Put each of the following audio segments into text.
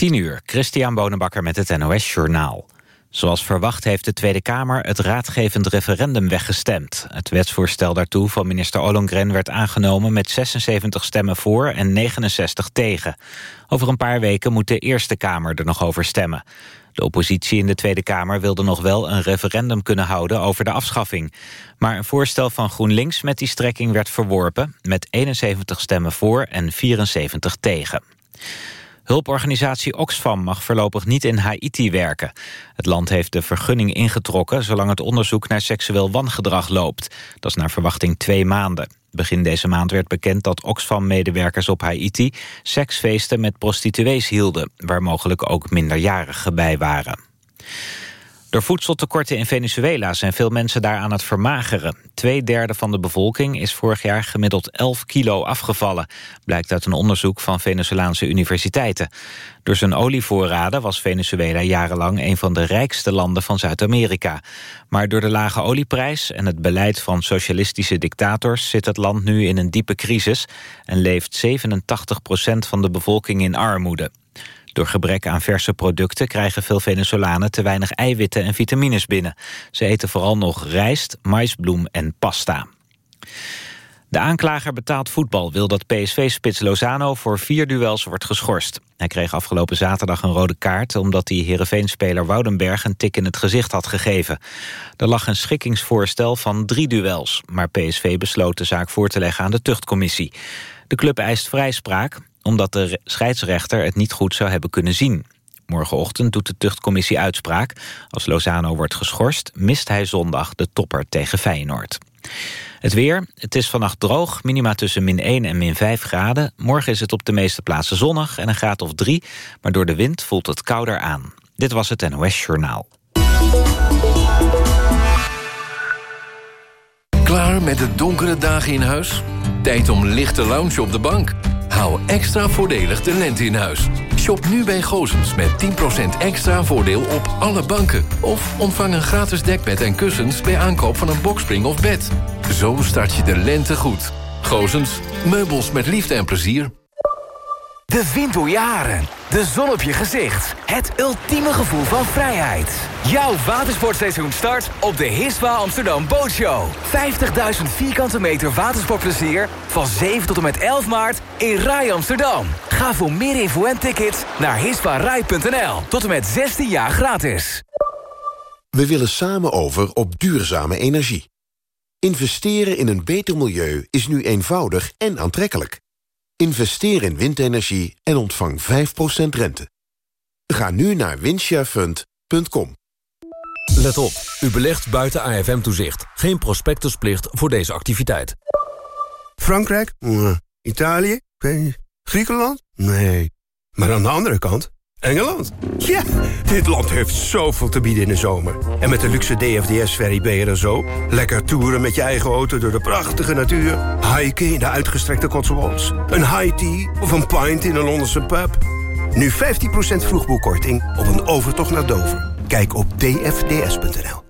10 uur, Christian Bonenbakker met het NOS Journaal. Zoals verwacht heeft de Tweede Kamer het raadgevend referendum weggestemd. Het wetsvoorstel daartoe van minister Ollongren werd aangenomen... met 76 stemmen voor en 69 tegen. Over een paar weken moet de Eerste Kamer er nog over stemmen. De oppositie in de Tweede Kamer wilde nog wel een referendum kunnen houden over de afschaffing. Maar een voorstel van GroenLinks met die strekking werd verworpen... met 71 stemmen voor en 74 tegen. Hulporganisatie Oxfam mag voorlopig niet in Haiti werken. Het land heeft de vergunning ingetrokken... zolang het onderzoek naar seksueel wangedrag loopt. Dat is naar verwachting twee maanden. Begin deze maand werd bekend dat Oxfam-medewerkers op Haiti... seksfeesten met prostituees hielden... waar mogelijk ook minderjarigen bij waren. Door voedseltekorten in Venezuela zijn veel mensen daar aan het vermageren. Tweederde van de bevolking is vorig jaar gemiddeld 11 kilo afgevallen... blijkt uit een onderzoek van Venezolaanse universiteiten. Door zijn olievoorraden was Venezuela jarenlang... een van de rijkste landen van Zuid-Amerika. Maar door de lage olieprijs en het beleid van socialistische dictators... zit het land nu in een diepe crisis... en leeft 87% van de bevolking in armoede. Door gebrek aan verse producten krijgen veel Venezolanen te weinig eiwitten en vitamines binnen. Ze eten vooral nog rijst, maisbloem en pasta. De aanklager betaald voetbal wil dat PSV-spits Lozano voor vier duels wordt geschorst. Hij kreeg afgelopen zaterdag een rode kaart... omdat hij Heerenveen-speler Woudenberg een tik in het gezicht had gegeven. Er lag een schikkingsvoorstel van drie duels... maar PSV besloot de zaak voor te leggen aan de tuchtcommissie. De club eist vrijspraak omdat de scheidsrechter het niet goed zou hebben kunnen zien. Morgenochtend doet de tuchtcommissie uitspraak. Als Lozano wordt geschorst, mist hij zondag de topper tegen Feyenoord. Het weer, het is vannacht droog, minima tussen min 1 en min 5 graden. Morgen is het op de meeste plaatsen zonnig en een graad of 3... maar door de wind voelt het kouder aan. Dit was het NOS Journaal. Klaar met de donkere dagen in huis? Tijd om lichte lounge op de bank Hou extra voordelig de lente in huis. Shop nu bij Gozens met 10% extra voordeel op alle banken. Of ontvang een gratis dekbed en kussens bij aankoop van een bokspring of bed. Zo start je de lente goed. Gozens, meubels met liefde en plezier. De wind door jaren. De zon op je gezicht. Het ultieme gevoel van vrijheid. Jouw watersportseizoen start op de Hiswa Amsterdam Bootshow. 50.000 vierkante meter watersportplezier van 7 tot en met 11 maart in Rai Amsterdam. Ga voor meer info en tickets naar hiswarai.nl. Tot en met 16 jaar gratis. We willen samen over op duurzame energie. Investeren in een beter milieu is nu eenvoudig en aantrekkelijk. Investeer in windenergie en ontvang 5% rente. Ga nu naar windsharefund.com. Let op, u belegt buiten AFM-toezicht. Geen prospectusplicht voor deze activiteit. Frankrijk? Italië? Griekenland? Nee. Maar aan de andere kant, Engeland? Ja, dit land heeft zoveel te bieden in de zomer. En met de luxe DFDS-ferry ben je er zo. Lekker toeren met je eigen auto door de prachtige natuur. Hiken in de uitgestrekte Cotswolds. Een high tea of een pint in een Londense pub. Nu 15% vroegboekkorting op een overtocht naar Dover. Kijk op dfds.nl.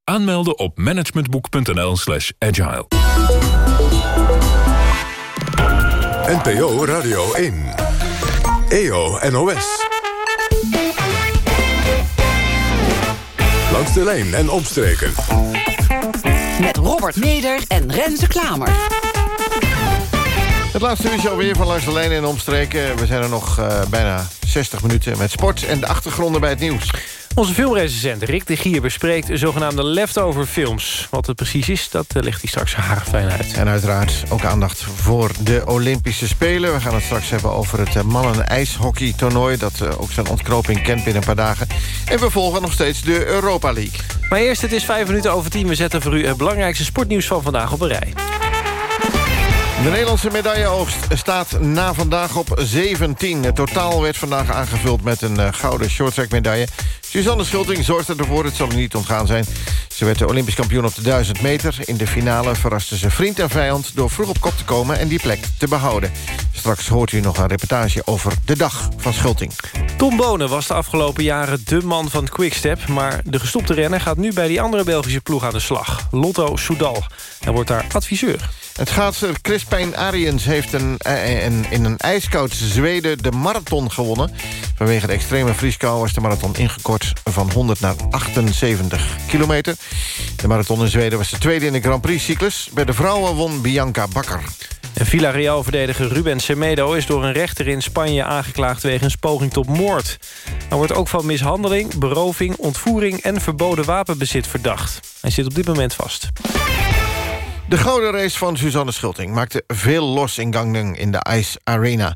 Aanmelden op managementboek.nl slash agile. NPO Radio 1. EO NOS. Langs de lijn en omstreken. Met Robert Meder en Renze Klamer. Het laatste uurtje alweer van Langs de Lijn en Omstreken. We zijn er nog uh, bijna 60 minuten met sport en de achtergronden bij het nieuws. Onze filmrecensent Rick de Gier bespreekt zogenaamde leftover films. Wat het precies is, dat eh, legt hij straks fijn uit. En uiteraard ook aandacht voor de Olympische Spelen. We gaan het straks hebben over het eh, mannen-ijshockey-toernooi... dat eh, ook zijn ontknoping kent binnen een paar dagen. En we volgen nog steeds de Europa League. Maar eerst, het is vijf minuten over tien. We zetten voor u het belangrijkste sportnieuws van vandaag op een rij. De Nederlandse medailleoogst staat na vandaag op 17. Het totaal werd vandaag aangevuld met een gouden shorttrack medaille. Suzanne Schulting zorgde ervoor, het zal er niet ontgaan zijn. Ze werd de Olympisch kampioen op de 1000 meter. In de finale verraste ze vriend en vijand door vroeg op kop te komen... en die plek te behouden. Straks hoort u nog een reportage over de dag van Schulting. Tom Bonen was de afgelopen jaren de man van Quickstep... maar de gestopte renner gaat nu bij die andere Belgische ploeg aan de slag. Lotto Soudal. Hij wordt daar adviseur. Het schaatser Crispijn Ariens heeft een, eh, een, in een ijskoud Zweden de marathon gewonnen. Vanwege de extreme vrieskou was de marathon ingekort van 100 naar 78 kilometer. De marathon in Zweden was de tweede in de Grand Prix-cyclus. Bij de vrouwen won Bianca Bakker. Villarreal-verdediger Ruben Semedo is door een rechter in Spanje aangeklaagd wegens poging tot moord. Hij wordt ook van mishandeling, beroving, ontvoering en verboden wapenbezit verdacht. Hij zit op dit moment vast. De gouden race van Suzanne Schulting maakte veel los in Gangneung in de Ice Arena.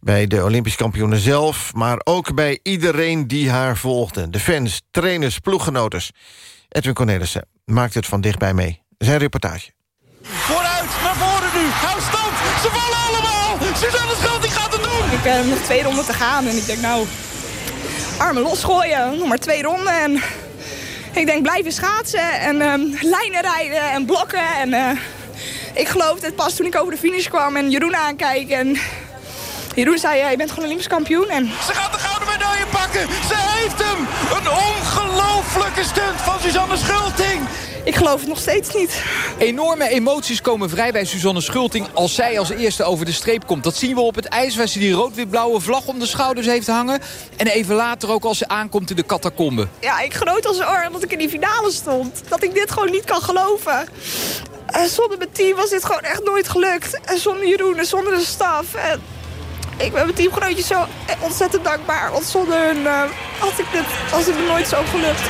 Bij de Olympisch kampioenen zelf, maar ook bij iedereen die haar volgde. De fans, trainers, ploeggenotes. Edwin Cornelissen maakt het van dichtbij mee. Zijn reportage. Vooruit, naar voren nu. Hou stand. Ze vallen allemaal. Suzanne Schulting gaat het doen. Ik heb nog twee ronden te gaan en ik denk nou... armen losgooien, nog maar twee ronden en ik denk blijven schaatsen en um, lijnen rijden en blokken. En, uh, ik geloofde het pas toen ik over de finish kwam en Jeroen aankijk. En Jeroen zei, je bent gewoon Olympisch kampioen. En... Ze gaat de gouden medaille pakken. Ze heeft hem. Een ongelofelijke stunt van Suzanne Schulting. Ik geloof het nog steeds niet. Enorme emoties komen vrij bij Suzanne Schulting als zij als eerste over de streep komt. Dat zien we op het ijs waar ze die rood-wit-blauwe vlag om de schouders heeft hangen. En even later ook als ze aankomt in de catacombe. Ja, ik genoot als een oor dat ik in die finale stond. Dat ik dit gewoon niet kan geloven. En zonder mijn team was dit gewoon echt nooit gelukt. En zonder Jeroen en zonder de staf. En ik ben mijn teamgenootjes zo ontzettend dankbaar. Want zonder hun uh, had ik dit, was het nooit zo gelukt.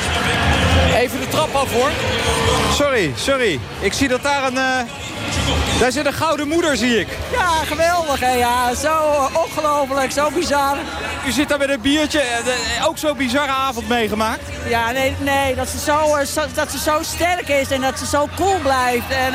Even de trap af hoor. Sorry, sorry. Ik zie dat daar een... Uh, daar zit een gouden moeder, zie ik. Ja, geweldig hè. Ja, zo ongelooflijk, zo bizar. U zit daar met een biertje. Uh, ook zo'n bizarre avond meegemaakt? Ja, nee, nee dat, ze zo, zo, dat ze zo sterk is en dat ze zo cool blijft. En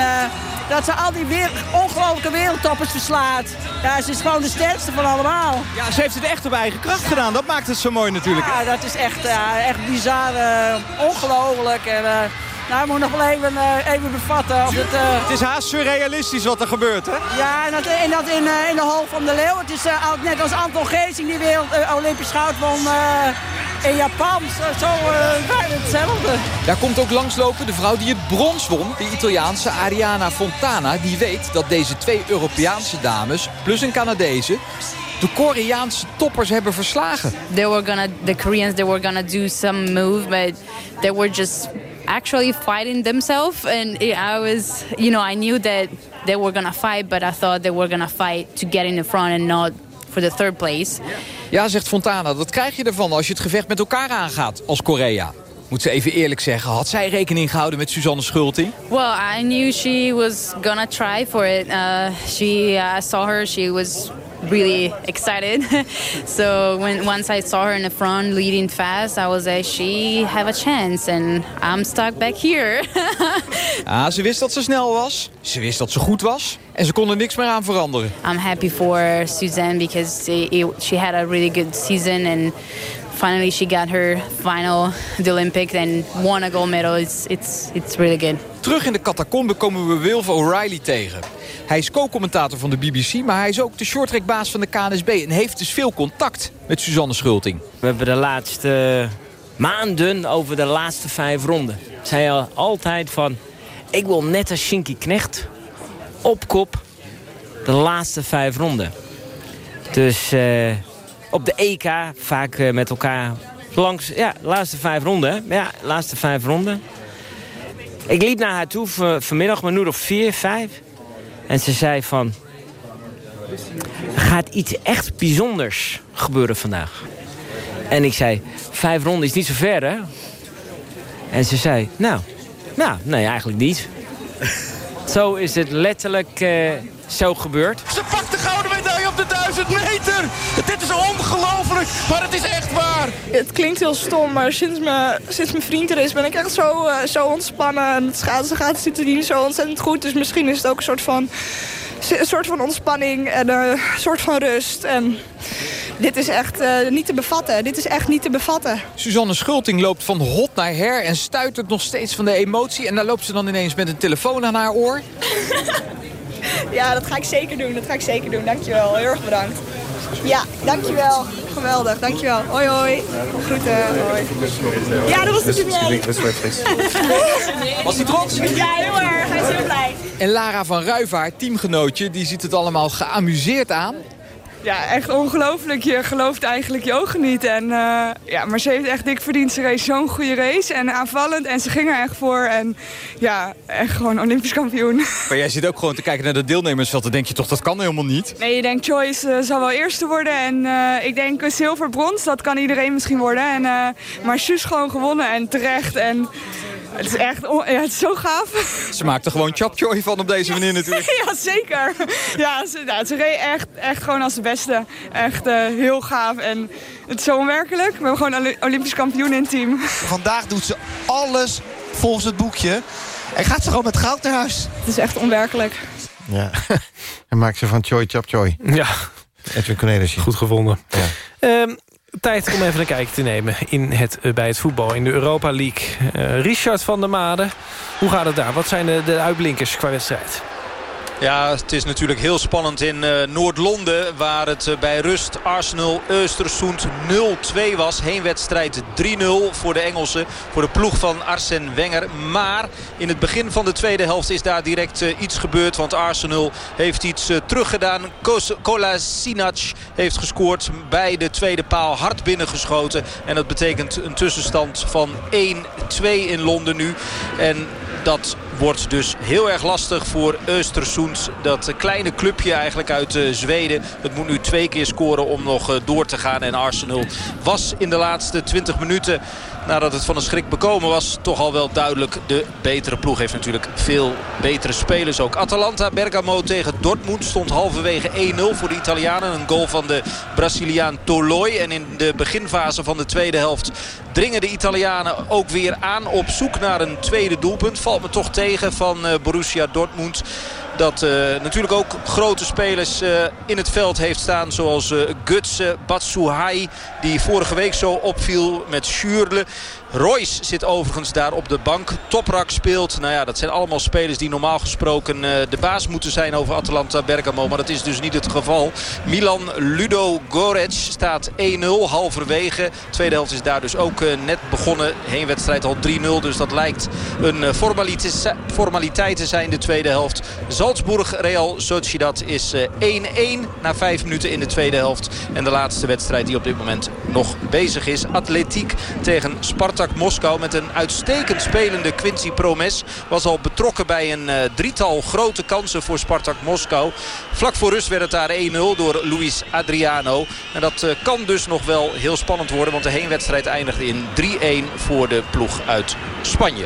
dat ze al die weer, ongelofelijke wereldtoppers verslaat. Ja, ze is gewoon de sterkste van allemaal. Ja, ze heeft het echt op eigen kracht gedaan. Dat maakt het zo mooi natuurlijk. Ja, dat is echt, uh, echt bizar, uh, ongelooflijk. En, uh, nou, ik moet nog wel even, even bevatten. Of het, het is haast surrealistisch wat er gebeurt, hè? Ja, en dat, en dat in, in de hal van de Leeuw. Het is net als Anton Geesing die wereld Olympisch goud won in Japan. Zo bijna hetzelfde. Daar komt ook langslopen de vrouw die het brons won. De Italiaanse Ariana Fontana. Die weet dat deze twee Europeaanse dames, plus een Canadese de Koreaanse toppers hebben verslagen. They were gonna, the Koreans they were gonna do some move, but they were just actually fighting themselves. And I was, you know, I knew that they were gonna fight, but I thought they were gonna fight to get in the front and not for the third place. Ja, zegt Fontana, dat krijg je ervan als je het gevecht met elkaar aangaat als Korea. Moet ze even eerlijk zeggen, had zij rekening gehouden met Suzanne Schulting? Well, I knew she was gonna try for it. Uh, she, I saw her, she was really excited. so when once I saw her in the front leading fast, I was like, she have a chance, and I'm stuck back here. ah, ze wist dat ze snel was. Ze wist dat ze goed was. En ze kon er niks meer aan veranderen. I'm happy for Suzanne because she had a really good season and finally she got her final the Olympics and won a gold medal. It's it's it's really good. Terug in de catacombe komen we Wilf O'Reilly tegen. Hij is co-commentator van de BBC, maar hij is ook de shorttrackbaas van de KNSB... en heeft dus veel contact met Suzanne Schulting. We hebben de laatste maanden over de laatste vijf ronden. Zij al altijd van, ik wil net als Shinky Knecht op kop de laatste vijf ronden. Dus uh, op de EK vaak uh, met elkaar langs, ja, laatste vijf ronden. Ja, laatste vijf ronden. Ik liep naar haar toe vanmiddag, maar nu nog vier, vijf. En ze zei van... Gaat iets echt bijzonders gebeuren vandaag. En ik zei, vijf ronden is niet zo ver, hè? En ze zei, nou, nou nee, eigenlijk niet. zo is het letterlijk uh, zo gebeurd. Ze pakt de de 1000 meter. Dit is ongelooflijk, maar het is echt waar. Het klinkt heel stom, maar sinds, me, sinds mijn vriend er is ben ik echt zo, uh, zo ontspannen. En het schaatsen gaat zit er niet zo ontzettend goed. Dus misschien is het ook een soort van, een soort van ontspanning en een soort van rust. En dit is echt uh, niet te bevatten. Dit is echt niet te bevatten. Suzanne Schulting loopt van hot naar her en stuitert nog steeds van de emotie. En daar loopt ze dan ineens met een telefoon aan haar oor. ja, dat ga ik zeker doen. Dat ga ik zeker doen. Dankjewel. Heel erg bedankt. Ja, dankjewel. Geweldig, dankjewel. Hoi, hoi. Groeten, hoi. Ja, dat was de premier. Was hij trots? Ja, heel erg. Hij is heel blij. En Lara van Ruivaart, teamgenootje, die ziet het allemaal geamuseerd aan. Ja, echt ongelooflijk. Je gelooft eigenlijk je ogen niet. En, uh, ja, maar ze heeft echt dik verdiend. Ze race zo'n goede race en aanvallend. En ze ging er echt voor. En ja, echt gewoon Olympisch kampioen. Maar jij zit ook gewoon te kijken naar de deelnemersveld. Dan denk je toch, dat kan helemaal niet? Nee, je denkt Joyce uh, zal wel eerste worden. En uh, ik denk zilver, brons, dat kan iedereen misschien worden. En, maar Suus gewoon gewonnen en terecht. En het is echt ja, het is zo gaaf. Ze maakt er gewoon chopjoy van op deze manier natuurlijk. ja, zeker. Ja, ze, ja, ze reed echt, echt gewoon als de beste. Echt uh, heel gaaf. En het is zo onwerkelijk. We hebben gewoon Olympisch kampioen in het team. Vandaag doet ze alles volgens het boekje. En gaat ze gewoon met goud naar huis. Het is echt onwerkelijk. Ja, en maakt ze van Choi Chop Choi. Ja. Edwin Cornelissen. Goed gevonden. Ja. Um, tijd om even een kijkje te nemen in het, uh, bij het voetbal in de Europa League. Uh, Richard van der Made, hoe gaat het daar? Wat zijn de, de uitblinkers qua wedstrijd? Ja, het is natuurlijk heel spannend in uh, Noord-Londen. Waar het uh, bij rust Arsenal Östersund 0-2 was. Heenwedstrijd 3-0 voor de Engelsen. Voor de ploeg van Arsene Wenger. Maar in het begin van de tweede helft is daar direct uh, iets gebeurd. Want Arsenal heeft iets teruggedaan. Kolasinac heeft gescoord bij de tweede paal. Hard binnengeschoten. En dat betekent een tussenstand van 1-2 in Londen nu. En dat wordt dus heel erg lastig voor Östersund. Dat kleine clubje eigenlijk uit uh, Zweden. Het moet nu twee keer scoren om nog uh, door te gaan. En Arsenal was in de laatste 20 minuten nadat het van een schrik bekomen was... toch al wel duidelijk de betere ploeg. Heeft natuurlijk veel betere spelers ook. Atalanta Bergamo tegen Dortmund stond halverwege 1-0 voor de Italianen. Een goal van de Braziliaan Toloi. En in de beginfase van de tweede helft dringen de Italianen ook weer aan op zoek naar een tweede doelpunt. Valt me toch tegen van Borussia Dortmund dat uh, natuurlijk ook grote spelers uh, in het veld heeft staan. Zoals uh, Guts, Batsuhai, die vorige week zo opviel met Schürle. Royce zit overigens daar op de bank. Toprak speelt. Nou ja, dat zijn allemaal spelers die normaal gesproken uh, de baas moeten zijn over Atalanta Bergamo. Maar dat is dus niet het geval. Milan Ludo Gorec staat 1-0 halverwege. Tweede helft is daar dus ook uh, net begonnen. Heenwedstrijd al 3-0. Dus dat lijkt een formaliteit, formaliteit te zijn de tweede helft. Salzburg Real Sociedad is 1-1 na 5 minuten in de tweede helft. En de laatste wedstrijd die op dit moment nog bezig is. Atletiek tegen Sparta. Moskou met een uitstekend spelende Quincy Promes. Was al betrokken bij een uh, drietal grote kansen voor Spartak Moskou. Vlak voor rust werd het daar 1-0 door Luis Adriano. En dat uh, kan dus nog wel heel spannend worden. Want de heenwedstrijd eindigde in 3-1 voor de ploeg uit Spanje.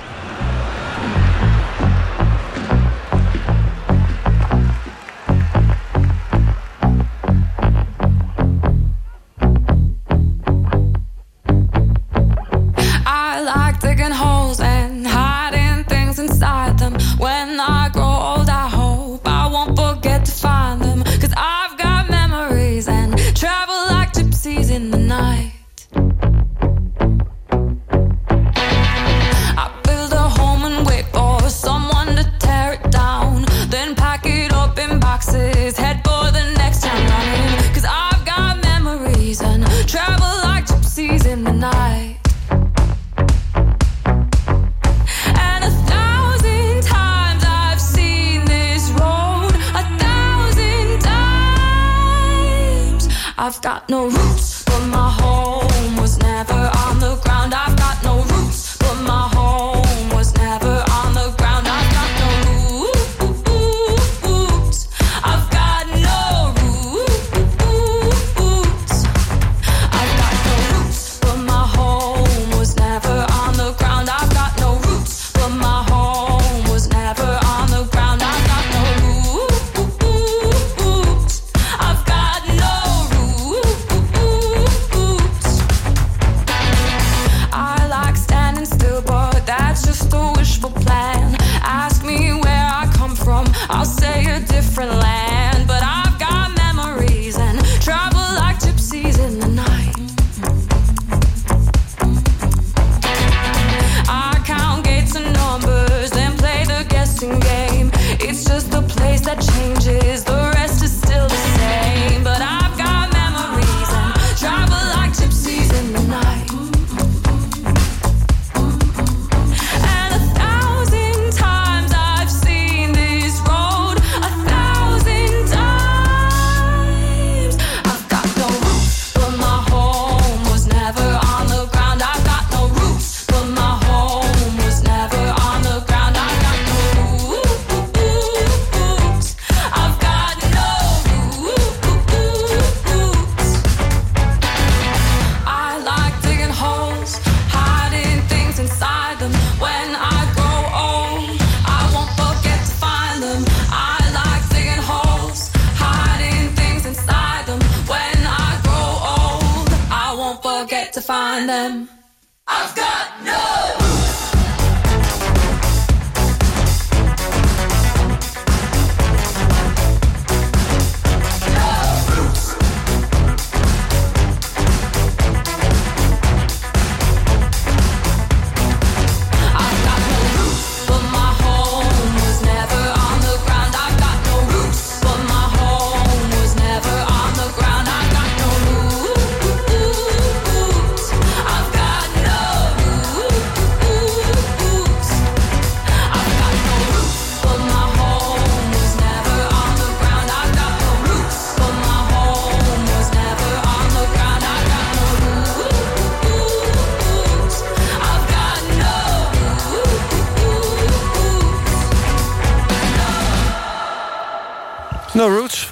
stop, no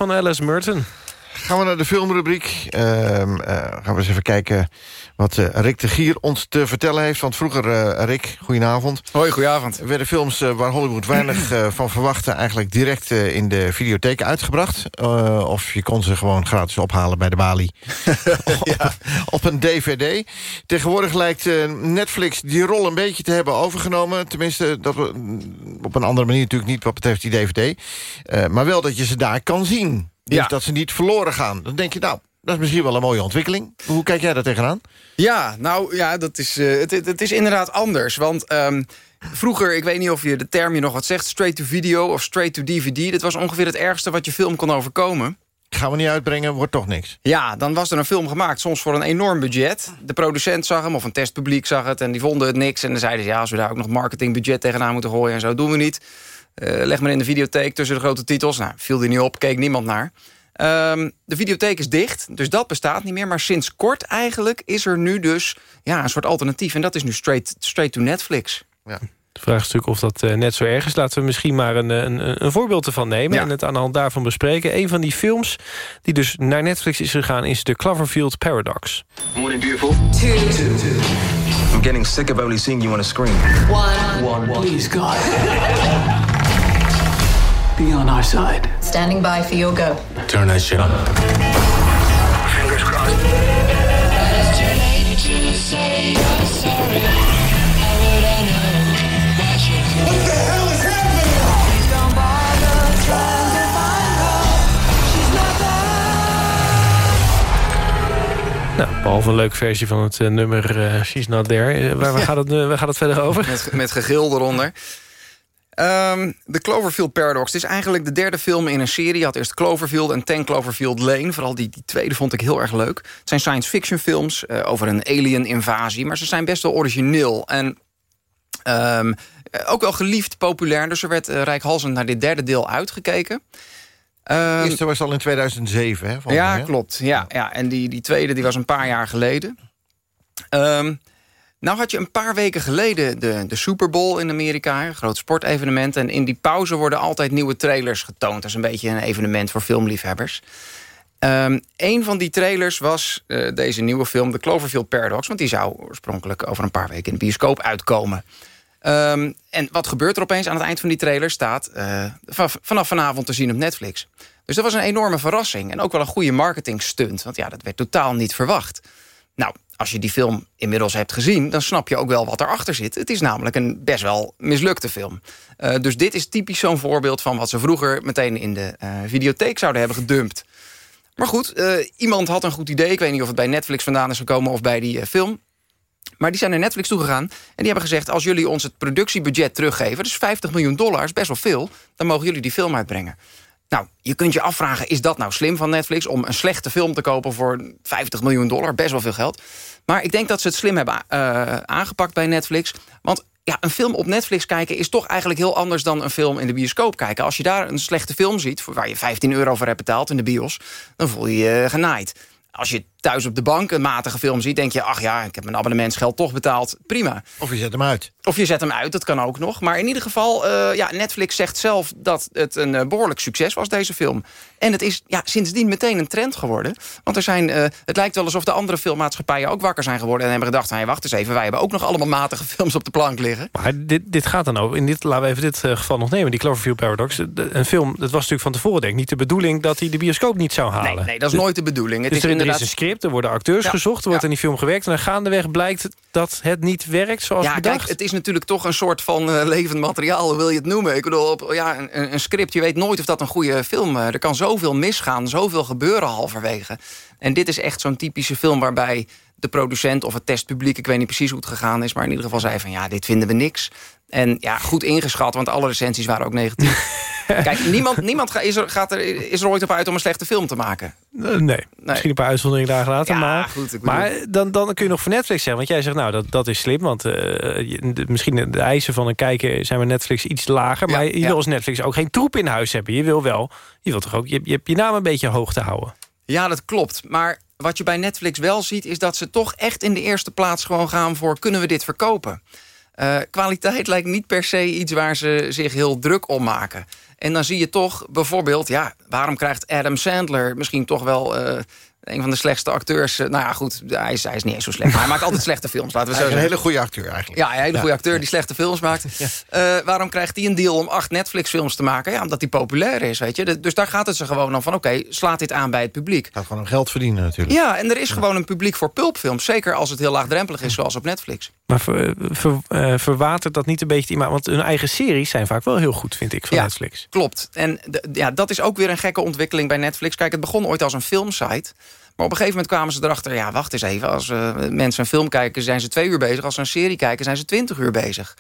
van Merton. Gaan we naar de filmrubriek. Ehm, eh, gaan we eens even kijken wat eh, Rick de Gier ons te vertellen heeft. Want vroeger, eh, Rick, goedenavond. Hoi, goedenavond. werden films waar Hollywood weinig van verwachtte... eigenlijk direct in de videotheek uitgebracht. Of je kon ze gewoon gratis ophalen bij de balie. op, op een dvd. Tegenwoordig lijkt Netflix die rol een beetje te hebben overgenomen. Tenminste, dat we, mm, op een andere manier natuurlijk niet wat betreft die dvd. Maar wel dat je ze daar kan zien. Dus Ja. dat ze niet verloren gaan. Dan denk je, nou, dat is misschien wel een mooie ontwikkeling. Hoe kijk jij daar tegenaan? Ja, nou ja, dat is, eh, het, het, het is inderdaad anders. Want ehm, vroeger, ik weet niet of je de term je nog wat zegt... straight to video of straight to DVD... dat was ongeveer het ergste wat je film kon overkomen. Gaan we niet uitbrengen, wordt toch niks. Ja, dan was er een film gemaakt, soms voor een enorm budget. De producent zag hem, of een testpubliek zag het... en die vonden het niks. En dan zeiden ze, ja, als we daar ook nog marketingbudget tegenaan moeten gooien... en zo doen we niet. Eh, leg maar in de videotheek tussen de grote titels. Nou, viel die niet op, keek niemand naar. Ehm, de videotheek is dicht, dus dat bestaat niet meer. Maar sinds kort eigenlijk is er nu dus ja, een soort alternatief. En dat is nu straight, straight to Netflix. Ja. De vraag is natuurlijk of dat eh, net zo erg is. Laten we misschien maar een, een, een voorbeeld ervan nemen... Ja. en het aan de hand daarvan bespreken. Een van die films die dus naar Netflix is gegaan... is The Cloverfield Paradox. Morning, beautiful. Two. I'm getting sick of only seeing you on a screen. One. One. Please, God. Be on our side. Standing by for your go. Turn that shit on. Fingers crossed. What the hell is Nou, behalve een leuke versie van het eh, nummer eh, She's Not There. Eh, waar, waar, gaat het, waar gaat het verder over? Met, met gegil eronder. Ehm, de Cloverfield Paradox. Het is eigenlijk de derde film in een serie. Je had eerst Cloverfield en Ten Cloverfield Lane. Vooral die, die tweede vond ik heel erg leuk. Het zijn science fiction films eh, over een alien invasie. Maar ze zijn best wel origineel. En ehm, eh, ook wel geliefd, populair. Dus er werd uh, rijkhalsend naar dit derde deel uitgekeken. Ehm, De eerste was al in 2007, hè? ja, hè? klopt. Ja, ja. En die, die tweede die was een paar jaar geleden. Ehm, nou had je een paar weken geleden de, de Super Bowl in Amerika. Een groot sportevenement. En in die pauze worden altijd nieuwe trailers getoond. Dat is een beetje een evenement voor filmliefhebbers. Um, een van die trailers was uh, deze nieuwe film, The Cloverfield Paradox. Want die zou oorspronkelijk over een paar weken in de bioscoop uitkomen. Um, en wat gebeurt er opeens aan het eind van die trailer? Staat uh, vanaf vanavond te zien op Netflix. Dus dat was een enorme verrassing. En ook wel een goede marketing stunt. Want ja, dat werd totaal niet verwacht. Nou, als je die film inmiddels hebt gezien... dan snap je ook wel wat erachter zit. Het is namelijk een best wel mislukte film. Uh, dus dit is typisch zo'n voorbeeld van wat ze vroeger... meteen in de uh, videotheek zouden hebben gedumpt. Maar goed, uh, iemand had een goed idee. Ik weet niet of het bij Netflix vandaan is gekomen of bij die film. Maar die zijn naar Netflix toegegaan en die hebben gezegd... als jullie ons het productiebudget teruggeven... dus 50 miljoen dollar, best wel veel... dan mogen jullie die film uitbrengen. Nou, je kunt je afvragen, is dat nou slim van Netflix... om een slechte film te kopen voor 50 miljoen dollar? Best wel veel geld. Maar ik denk dat ze het slim hebben uh, aangepakt bij Netflix. Want ja, een film op Netflix kijken is toch eigenlijk heel anders... dan een film in de bioscoop kijken. Als je daar een slechte film ziet, waar je 15 euro voor hebt betaald in de bios... dan voel je je genaaid. Als je thuis op de bank een matige film ziet... denk je, ach ja, ik heb mijn abonnementsgeld toch betaald. Prima. Of je zet hem uit. Of je zet hem uit, dat kan ook nog. Maar in ieder geval, eh, ja, Netflix zegt zelf dat het een eh, behoorlijk succes was, deze film. En het is ja, sindsdien meteen een trend geworden. Want er zijn, eh, het lijkt wel alsof de andere filmmaatschappijen ook wakker zijn geworden... en hebben gedacht, hey, wacht eens even, wij hebben ook nog allemaal matige films op de plank liggen. Maar dit, dit gaat dan over, in dit, laten we even dit geval nog nemen... die Cloverfield Paradox. De- Een film, dat was natuurlijk van tevoren denk ik niet de bedoeling... dat hij de bioscoop niet zou halen. Nee, nee, dat is nooit de bedoeling. Het dus is er, er inderdaad- is een script, er worden acteurs Ja, gezocht... er wordt ja. in die film gewerkt... en dan gaandeweg blijkt dat het niet werkt zoals ja, bedacht. kijk, het is natuurlijk toch een soort van eh, levend materiaal, wil je het noemen? Ik bedoel, op, ja, een, een script, je weet nooit of dat een goede film... eh, er kan zoveel misgaan, zoveel gebeuren halverwege. En dit is echt zo'n typische film waarbij de producent of het testpubliek... ik weet niet precies hoe het gegaan is, maar in ieder geval zei van... ja, dit vinden we niks. En ja, goed ingeschat, want alle recensies waren ook negatief. Kijk, niemand, niemand ga- is, er, gaat er, is er ooit op uit om een slechte film te maken. Eh, nee. misschien een paar uitzonderingen dagen later. Ja, maar goed, maar dan, dan kun je nog voor Netflix zeggen. Want jij zegt, nou, dat, dat is slim. Want eh, de- misschien de, eisen van een kijker zijn bij Netflix iets lager. maar je ja. wil als Netflix ook geen troep in huis hebben. Je wil wel, je wilt toch ook je, je, je naam een beetje hoog te houden. Ja, dat klopt. Maar wat je bij Netflix wel ziet... is dat ze toch echt in de eerste plaats gewoon gaan voor... kunnen we dit verkopen? Eh, kwaliteit lijkt niet per se iets waar ze zich heel druk om maken. En dan zie je toch bijvoorbeeld... ja, waarom krijgt Adam Sandler misschien toch wel... eh, een van de slechtste acteurs... eh, nou ja, goed, hij is, hij is niet eens zo slecht. Maar hij maakt altijd slechte films, laten we zo Hij is een zeggen. hele goede acteur eigenlijk. Ja, een hele Ja. goede acteur die slechte films maakt. Eh, waarom krijgt hij een deal om acht Netflix-films te maken? Ja, omdat hij populair is, weet je. Dus daar gaat het ze gewoon om van... oké, slaat dit aan bij het publiek. Gaat gewoon om geld verdienen natuurlijk. Ja, en er is gewoon een publiek voor pulpfilms. Zeker als het heel laagdrempelig is, zoals op Netflix. Maar ver, ver- eh, verwatert dat niet een beetje... imago? Want hun eigen series zijn vaak wel heel goed, vind ik, van Ja. Netflix. Klopt. En ja, dat is ook weer een gekke ontwikkeling bij Netflix. Kijk, het begon ooit als een filmsite. Maar op een gegeven moment kwamen ze erachter... ja, wacht eens even, als eh, mensen een film kijken... zijn ze twee uur bezig. Als ze een serie kijken, zijn ze twintig uur bezig.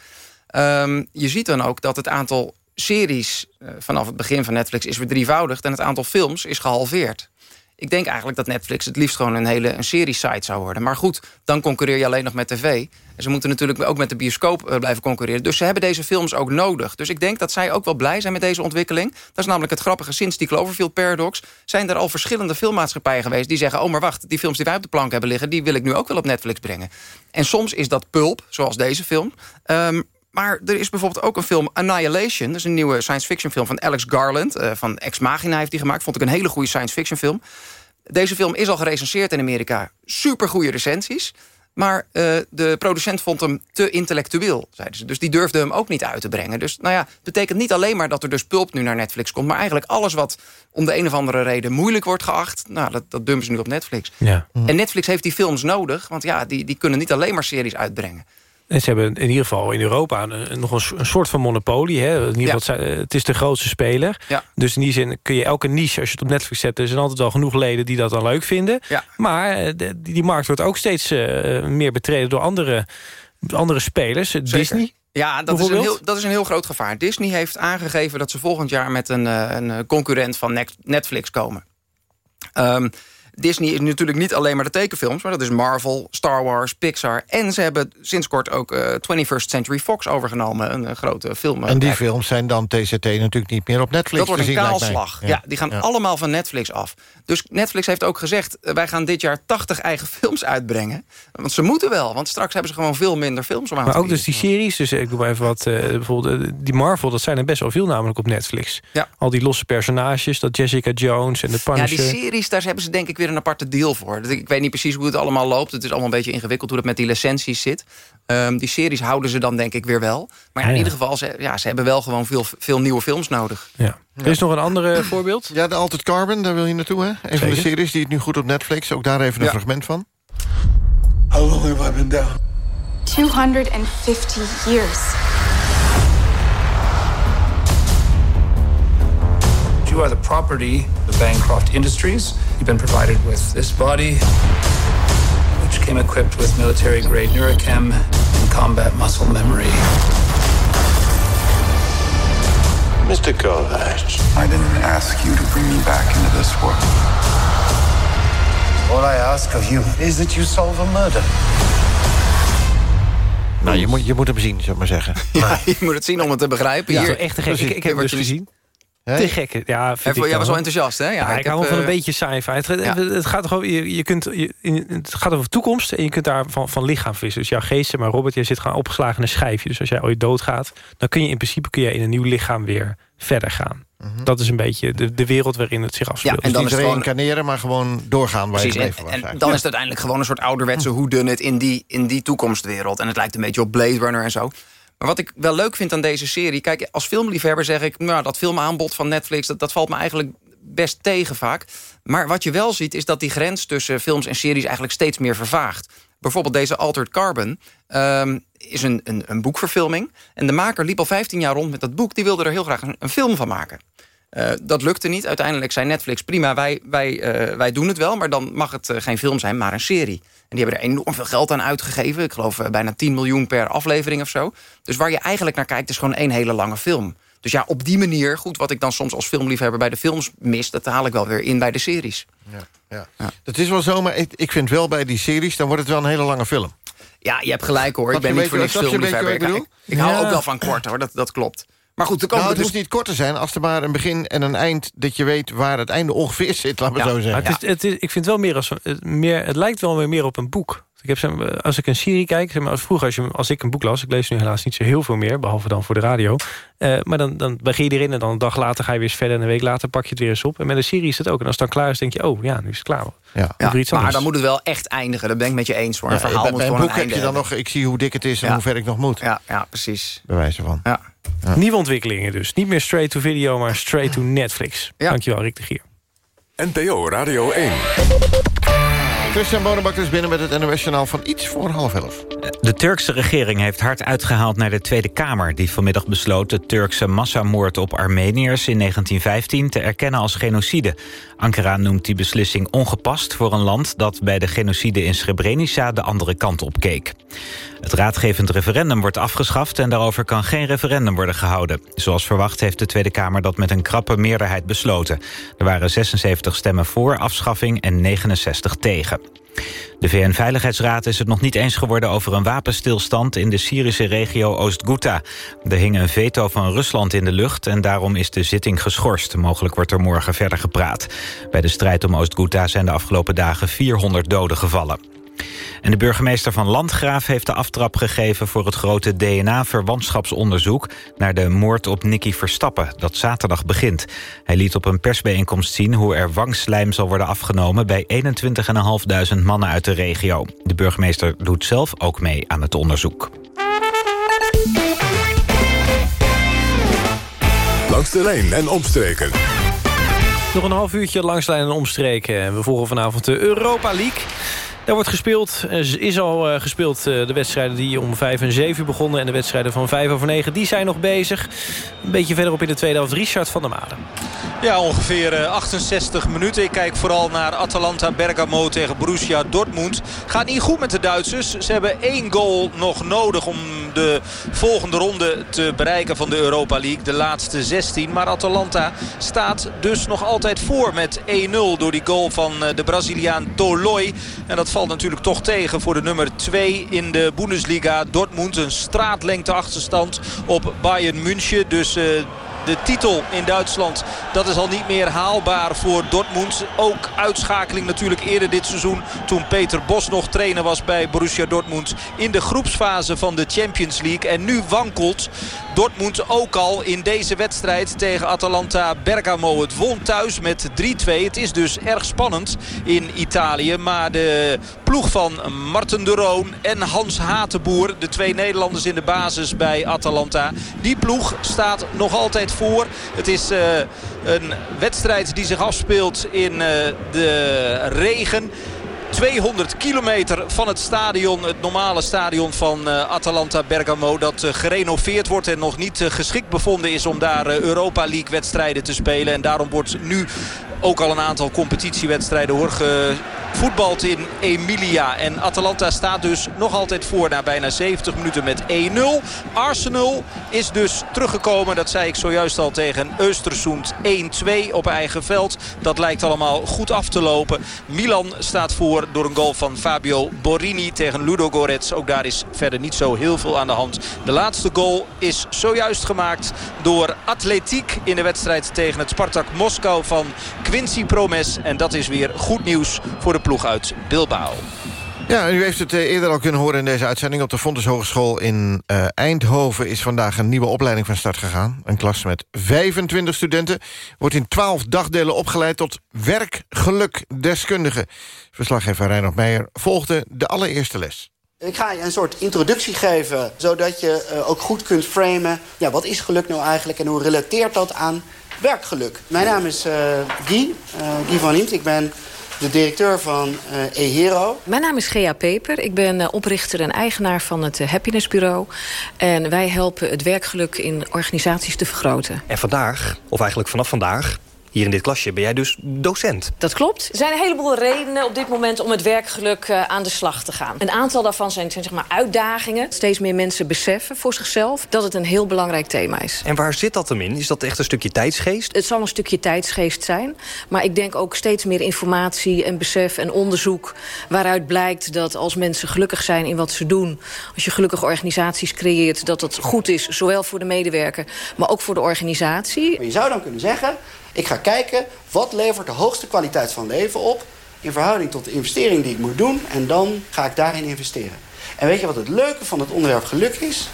Ehm, je ziet dan ook dat het aantal series... eh, vanaf het begin van Netflix is verdrievoudigd... en het aantal films is gehalveerd. Ik denk eigenlijk dat Netflix het liefst gewoon een hele een serie-site zou worden. Maar goed, dan concurreer je alleen nog met tv. En ze moeten natuurlijk ook met de bioscoop eh, blijven concurreren. Dus ze hebben deze films ook nodig. Dus ik denk dat zij ook wel blij zijn met deze ontwikkeling. Dat is namelijk het grappige. Sinds die Cloverfield Paradox zijn er al verschillende filmmaatschappijen geweest... die zeggen, oh maar wacht, die films die wij op de plank hebben liggen... die wil ik nu ook wel op Netflix brengen. En soms is dat pulp, zoals deze film... Ehm, maar er is bijvoorbeeld ook een film Annihilation. Dat is een nieuwe science fiction film van Alex Garland. eh, van Ex Machina heeft die gemaakt. Vond ik een hele goede science fiction film. Deze film is al gerecenseerd in Amerika. Super goede recensies. Maar eh, de producent vond hem te intellectueel, zeiden ze. Dus die durfde hem ook niet uit te brengen. Dus nou ja, het betekent niet alleen maar dat er dus Pulp nu naar Netflix komt... maar eigenlijk alles wat om de een of andere reden moeilijk wordt geacht... nou, dat, dat dumpen ze nu op Netflix. Ja. En Netflix heeft die films nodig, want ja, die, die kunnen niet alleen maar series uitbrengen. En ze hebben in ieder geval in Europa een, nog een, so- een soort van monopolie. Hè? In ieder geval, het is de grootste speler. Ja. Dus in die zin kun je elke niche, als je het op Netflix zet... er zijn altijd wel genoeg leden die dat dan leuk vinden. Ja. Maar eh, de- die, markt wordt ook steeds eh, meer betreden door andere, andere spelers. Disney. Ja, dat is, een heel, dat is een heel groot gevaar. Disney heeft aangegeven dat ze volgend jaar met een, eh, een concurrent van Netflix komen. Ehm, Disney is natuurlijk niet alleen maar de tekenfilms... maar dat is Marvel, Star Wars, Pixar. En ze hebben sinds kort ook eh, 21st Century Fox overgenomen. Een, eh, grote film. En die films zijn dan TCT natuurlijk niet meer op Netflix Dat wordt te een zien, lijkt mij. kaalslag. Ja. die gaan allemaal van Netflix af. Dus Netflix heeft ook gezegd... eh, wij gaan dit jaar 80 eigen films uitbrengen. Want ze moeten wel, want straks hebben ze gewoon veel minder films om aan Maar ook dus die series, dus ik doe maar even wat... eh, bijvoorbeeld eh, die Marvel, dat zijn er best wel veel namelijk op Netflix. Ja. Al die losse personages, dat Jessica Jones en de Ja, Punisher. die series, daar hebben ze denk ik weer een aparte deal voor. Ik weet niet precies hoe het allemaal loopt. Het is allemaal een beetje ingewikkeld hoe dat met die licenties zit. Ehm, die series houden ze dan denk ik weer wel. Maar ja, in Ja, ja. ieder geval, ze, ja, ze hebben wel gewoon veel, veel nieuwe films nodig. Ja. Er is nog een ander eh, voorbeeld. Ja, de Altered Carbon, daar wil je naartoe, hè? Een van de series die het nu goed op Netflix. Ook daar even een Ja. fragment van. How long have I been down? 250 years. You are the property Bancroft Industries. You've been provided with this body, which came equipped with military grade neurochem and combat muscle memory. Mr. Kovacs, I didn't ask you to bring me back into this world. All I ask of you is that you solve a murder. Nou, je moet, je moet hem zien, zou ik maar zeggen. Ja, je moet het zien om het te begrijpen. Ja, Hier, echt. Ik, ik heb hem wordt dus je- Te gek. Ja, vind Jij ik was wel enthousiast, hè? Ja, ik ik, heb, hou wel van een eh, beetje sci-fi. Het, gaat- ja. het over, je, je kunt, je, het gaat over toekomst en je kunt daar van, van lichaam vissen. Dus jouw geest, maar Robert, jij zit gewoon opgeslagen in een schijfje. Dus als jij ooit doodgaat, dan kun je in principe kun je in een nieuw lichaam weer verder gaan. Dat is een beetje de, de wereld waarin het zich afspeelt. Mhm. en dan Niet is het gewoon- reïncarneren, maar gewoon doorgaan waar je Precies, en, gebleven was. en eigenlijk. dan is het uiteindelijk gewoon een soort ouderwetse whodunit in die, in die toekomstwereld. En het lijkt een beetje op Blade Runner en zo. Maar wat ik wel leuk vind aan deze serie... Kijk, als filmliefhebber zeg ik... Nou, dat filmaanbod van Netflix, dat, dat valt me eigenlijk best tegen vaak. Maar wat je wel ziet, is dat die grens tussen films en series... eigenlijk steeds meer vervaagt. Bijvoorbeeld deze Altered Carbon ehm, is een, een, een boekverfilming. En de maker liep al 15 jaar rond met dat boek. Die wilde er heel graag een, een film van maken. Eh, dat lukte niet. Uiteindelijk zei Netflix, prima, wij, wij, eh, wij doen het wel... maar dan mag het eh, geen film zijn, maar een serie. En die hebben er enorm veel geld aan uitgegeven. Ik geloof bijna 10 miljoen per aflevering of zo. Dus waar je eigenlijk naar kijkt, is gewoon één hele lange film. Dus ja, op die manier, goed, wat ik dan soms als filmliefhebber... bij de films mis, dat haal ik wel weer in bij de series. Ja, ja. Dat is wel zo, maar ik, ik vind wel bij die series... dan wordt het wel een hele lange film. Ja, je hebt gelijk hoor. Ik ben niet voor niks filmliefhebber. Ik, ik ik, hou ook wel van kort hoor, dat, dat klopt. Maar goed, er komen Nou, het dus... hoeft niet kort te zijn als er maar een begin en een eind... dat je weet waar het einde ongeveer zit, laat me zo zeggen. Het, is, het is, ik vind het wel meer als het, meer, het lijkt wel weer meer op een boek. Ik heb, als ik een serie kijk, zeg maar, als vroeger als, je, als ik een boek las, ik lees nu helaas niet zo heel veel meer, behalve dan voor de radio. eh, maar dan, dan begin je erin en dan een dag later ga je weer eens verder en een week later pak je het weer eens op. En met een serie is het ook. En als het dan klaar is, denk je, oh ja, nu is het klaar. Ja. Ja, maar anders. dan moet het wel echt eindigen. Dat ben ik met je eens hoor. Een Ja, verhaal bij, moet bij een gewoon boek een heb je dan hebben. nog... ik zie hoe dik het is en Ja. hoe ver ik nog moet. Ja, ja precies. Bij wijze van. Ja. Nieuwe ontwikkelingen dus. Niet meer straight to video, maar straight to Netflix. Dankjewel, Rick de Gier. NPO Radio 1. Christian Bonenbak is binnen met het NOS-journaal van iets voor half elf. De Turkse regering heeft hard uitgehaald naar de Tweede Kamer... die vanmiddag besloot de Turkse massamoord op Armeniërs in 1915... te erkennen als genocide. Ankara noemt die beslissing ongepast voor een land... dat bij de genocide in Srebrenica de andere kant op keek. Het raadgevend referendum wordt afgeschaft... en daarover kan geen referendum worden gehouden. Zoals verwacht heeft de Tweede Kamer dat met een krappe meerderheid besloten. Er waren 76 stemmen voor afschaffing en 69 tegen. De VN-veiligheidsraad is het nog niet eens geworden over een wapenstilstand in de Syrische regio Oost-Ghouta. Er hing een veto van Rusland in de lucht en daarom is de zitting geschorst. Mogelijk wordt er morgen verder gepraat. Bij de strijd om Oost-Ghouta zijn de afgelopen dagen 400 doden gevallen. En de burgemeester van Landgraaf heeft de aftrap gegeven... voor het grote DNA-verwantschapsonderzoek... naar de moord op Nicky Verstappen, dat zaterdag begint. Hij liet op een persbijeenkomst zien hoe er wangslijm zal worden afgenomen... bij 21.500 mannen uit de regio. De burgemeester doet zelf ook mee aan het onderzoek. Langs de lijn en omstreken. Nog een half uurtje langs de lijn en omstreken. We volgen vanavond de Europa League. Daar wordt gespeeld, Er is al eh, gespeeld eh, de wedstrijden die om 5 en 7 begonnen... en de wedstrijden van 5 over 9, die zijn nog bezig. Een beetje verderop in de tweede helft, Richard van der Maden. Ja, ongeveer eh, 68 minuten. Ik kijk vooral naar Atalanta Bergamo tegen Borussia Dortmund. Gaat niet goed met de Duitsers. Ze hebben één goal nog nodig om de volgende ronde te bereiken van de Europa League. De laatste 16. Maar Atalanta staat dus nog altijd voor met 1-0 door die goal van eh, de Braziliaan Toloi. En dat valt natuurlijk toch tegen voor de nummer 2 in de Bundesliga. Dortmund een straatlengte achterstand op Bayern München. Dus... eh, de titel in Duitsland, dat is al niet meer haalbaar voor Dortmund. Ook uitschakeling natuurlijk eerder dit seizoen toen Peter Bos nog trainer was bij Borussia Dortmund in de groepsfase van de Champions League. En nu wankelt Dortmund ook al in deze wedstrijd tegen Atalanta Bergamo. Het won thuis met 3-2. Het is dus erg spannend in Italië. Maar de ploeg van Marten de Roon en Hans Hatenboer, de twee Nederlanders in de basis bij Atalanta. Die ploeg staat nog altijd voor. Het is uh, een wedstrijd die zich afspeelt in uh, de regen. 200 kilometer van het stadion, het normale stadion van uh, Atalanta Bergamo. Dat gerenoveerd wordt en nog niet geschikt bevonden is om daar Europa League wedstrijden te spelen. En daarom wordt nu ook al een aantal competitiewedstrijden hoor voetbalt in Emilia. En Atalanta staat dus nog altijd voor na bijna 70 minuten met 1-0. Arsenal is dus teruggekomen. Dat zei ik zojuist al tegen Östersund 1-2 op eigen veld. Dat lijkt allemaal goed af te lopen. Milan staat voor door een goal van Fabio Borini tegen Ludo Gorets. Ook daar is verder niet zo heel veel aan de hand. De laatste goal is zojuist gemaakt door Atletiek in de wedstrijd tegen het Spartak Moskou van Quincy Promes. En dat is weer goed nieuws voor de ploeg uit Bilbao. Ja, u heeft het eh, eerder al kunnen horen in deze uitzending. Op de Fontes Hogeschool in uh, Eindhoven is vandaag een nieuwe opleiding van start gegaan. Een klas met 25 studenten wordt in 12 dagdelen opgeleid tot werkgelukdeskundige. Verslaggever Reinhard Meijer volgde de allereerste les. Ik ga je een soort introductie geven, zodat je uh, ook goed kunt framen... Ja, wat is geluk nou eigenlijk en hoe relateert dat aan werkgeluk? Mijn naam is Guy, Guy van Liemt. Ik ben de directeur van uh, eHero. Mijn naam is Gea Peper. Ik ben uh, oprichter en eigenaar van het uh, Happiness Bureau. En wij helpen het werkgeluk in organisaties te vergroten. En vandaag, of eigenlijk vanaf vandaag... Hier in dit klasje ben jij dus docent. Dat klopt. Er zijn een heleboel redenen op dit moment om het werkgeluk uh, aan de slag te gaan. Een aantal daarvan zijn, zijn zeg maar uitdagingen. Steeds meer mensen beseffen voor zichzelf dat het een heel belangrijk thema is. En waar zit dat hem in? Is dat echt een stukje tijdsgeest? Het zal een stukje tijdsgeest zijn. Maar ik denk ook steeds meer informatie en besef en onderzoek... waaruit blijkt dat als mensen gelukkig zijn in wat ze doen... als je gelukkige organisaties creëert, dat dat goed is... zowel voor de medewerker, maar ook voor de organisatie. Je zou dan kunnen zeggen... Ik ga kijken wat levert de hoogste kwaliteit van leven op... in verhouding tot de investering die ik moet doen... en dan ga ik daarin investeren. En weet je wat het leuke van het onderwerp geluk is?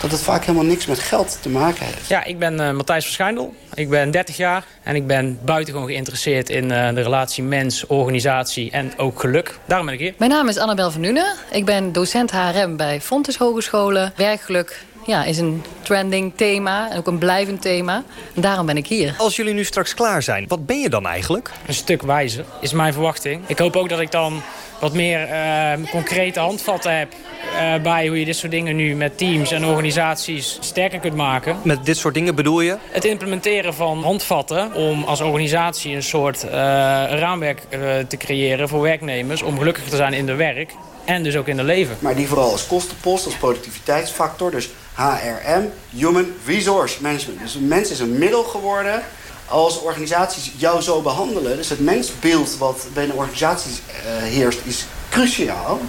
Dat het vaak helemaal niks met geld te maken heeft. Ja, ik ben uh, Matthijs Verschijndel. Ik ben 30 jaar en ik ben buitengewoon geïnteresseerd in uh, de relatie mens, organisatie en ook geluk. Daarom ben ik hier. Mijn naam is Annabel van Nuenen. Ik ben docent HRM bij Fontes Hogescholen. Werkgeluk ja, is een trending thema en ook een blijvend thema. En daarom ben ik hier. Als jullie nu straks klaar zijn, wat ben je dan eigenlijk? Een stuk wijzer, is mijn verwachting. Ik hoop ook dat ik dan wat meer uh, concrete handvatten heb... Uh, bij hoe je dit soort dingen nu met teams en organisaties sterker kunt maken. Met dit soort dingen bedoel je? Het implementeren van handvatten om als organisatie een soort uh, raamwerk te creëren voor werknemers... om gelukkiger te zijn in hun werk en dus ook in het leven. Maar die vooral als kostenpost, als productiviteitsfactor. Dus HRM, Human Resource Management. Dus een mens is een middel geworden als organisaties jou zo behandelen. Dus het mensbeeld wat binnen organisaties uh, heerst is cruciaal.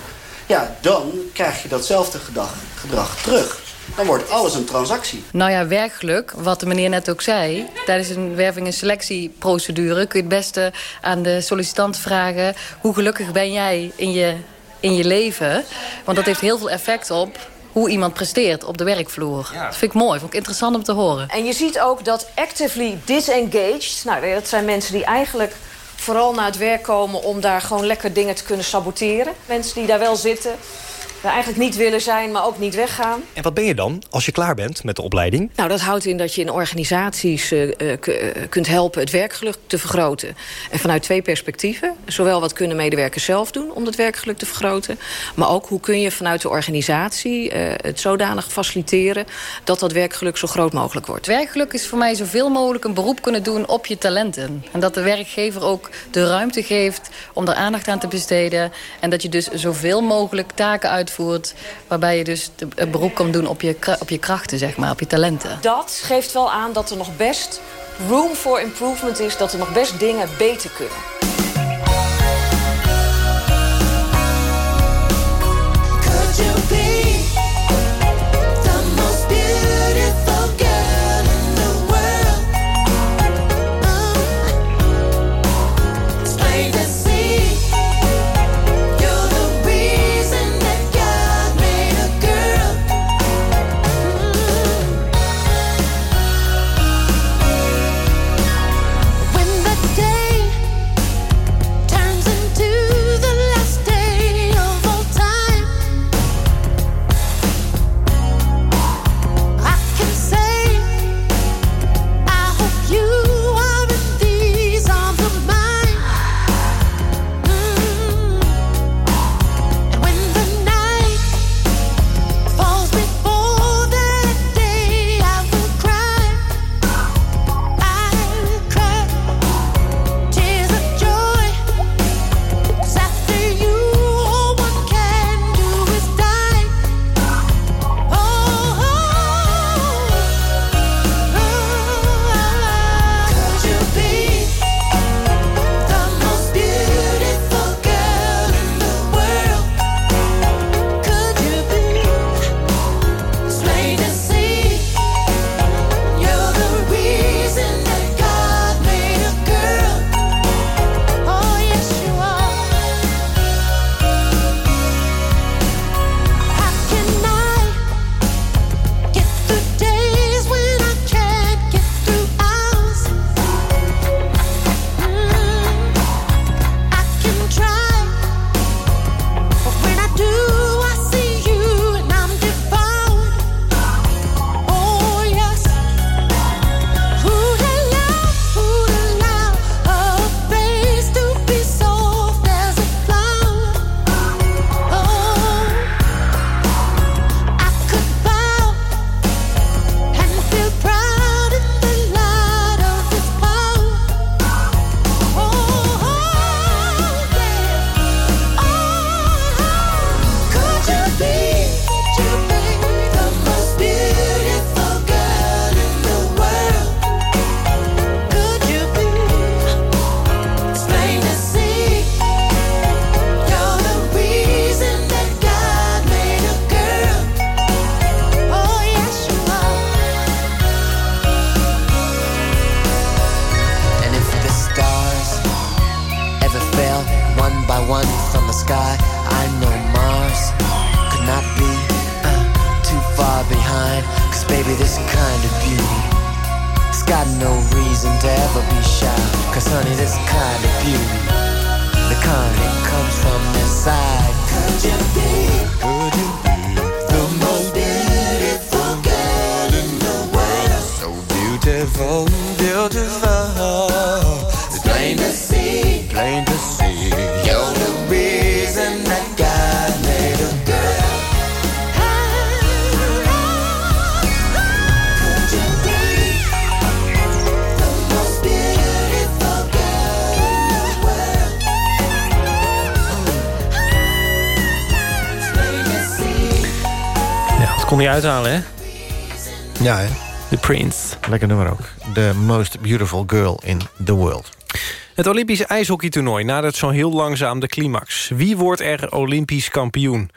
Ja, dan krijg je datzelfde gedrag, gedrag terug. Dan wordt alles een transactie. Nou ja, werkgeluk, wat de meneer net ook zei... tijdens een werving- en selectieprocedure... kun je het beste aan de sollicitant vragen... hoe gelukkig ben jij in je in je leven. Want dat heeft heel veel effect op hoe iemand presteert op de werkvloer. Ja. Dat vind ik mooi, vond ik interessant om te horen. En je ziet ook dat actively disengaged... nou, dat zijn mensen die eigenlijk vooral naar het werk komen... om daar gewoon lekker dingen te kunnen saboteren. Mensen die daar wel zitten daar eigenlijk niet willen zijn, maar ook niet weggaan. En wat ben je dan als je klaar bent met de opleiding? Nou, dat houdt in dat je in organisaties uh, kunt helpen het werkgeluk te vergroten. En vanuit twee perspectieven. Zowel wat kunnen medewerkers zelf doen om het werkgeluk te vergroten... maar ook hoe kun je vanuit de organisatie uh, het zodanig faciliteren... dat dat werkgeluk zo groot mogelijk wordt. Werkgeluk is voor mij zoveel mogelijk een beroep kunnen doen op je talenten. En dat de werkgever ook de ruimte geeft om daar aandacht aan te besteden. En dat je dus zoveel mogelijk taken uit uitvoert... waarbij je dus het beroep kan doen op je, op je krachten, zeg maar, op je talenten. Dat geeft wel aan dat er nog best room for improvement is... dat er nog best dingen beter kunnen. Could you be kon hij uithalen, hè? Ja, hè? The Prince. Lekker nummer ook. The most beautiful girl in the world. Het Olympische ijshockeytoernooi nadert zo heel langzaam de climax. Wie wordt er Olympisch kampioen?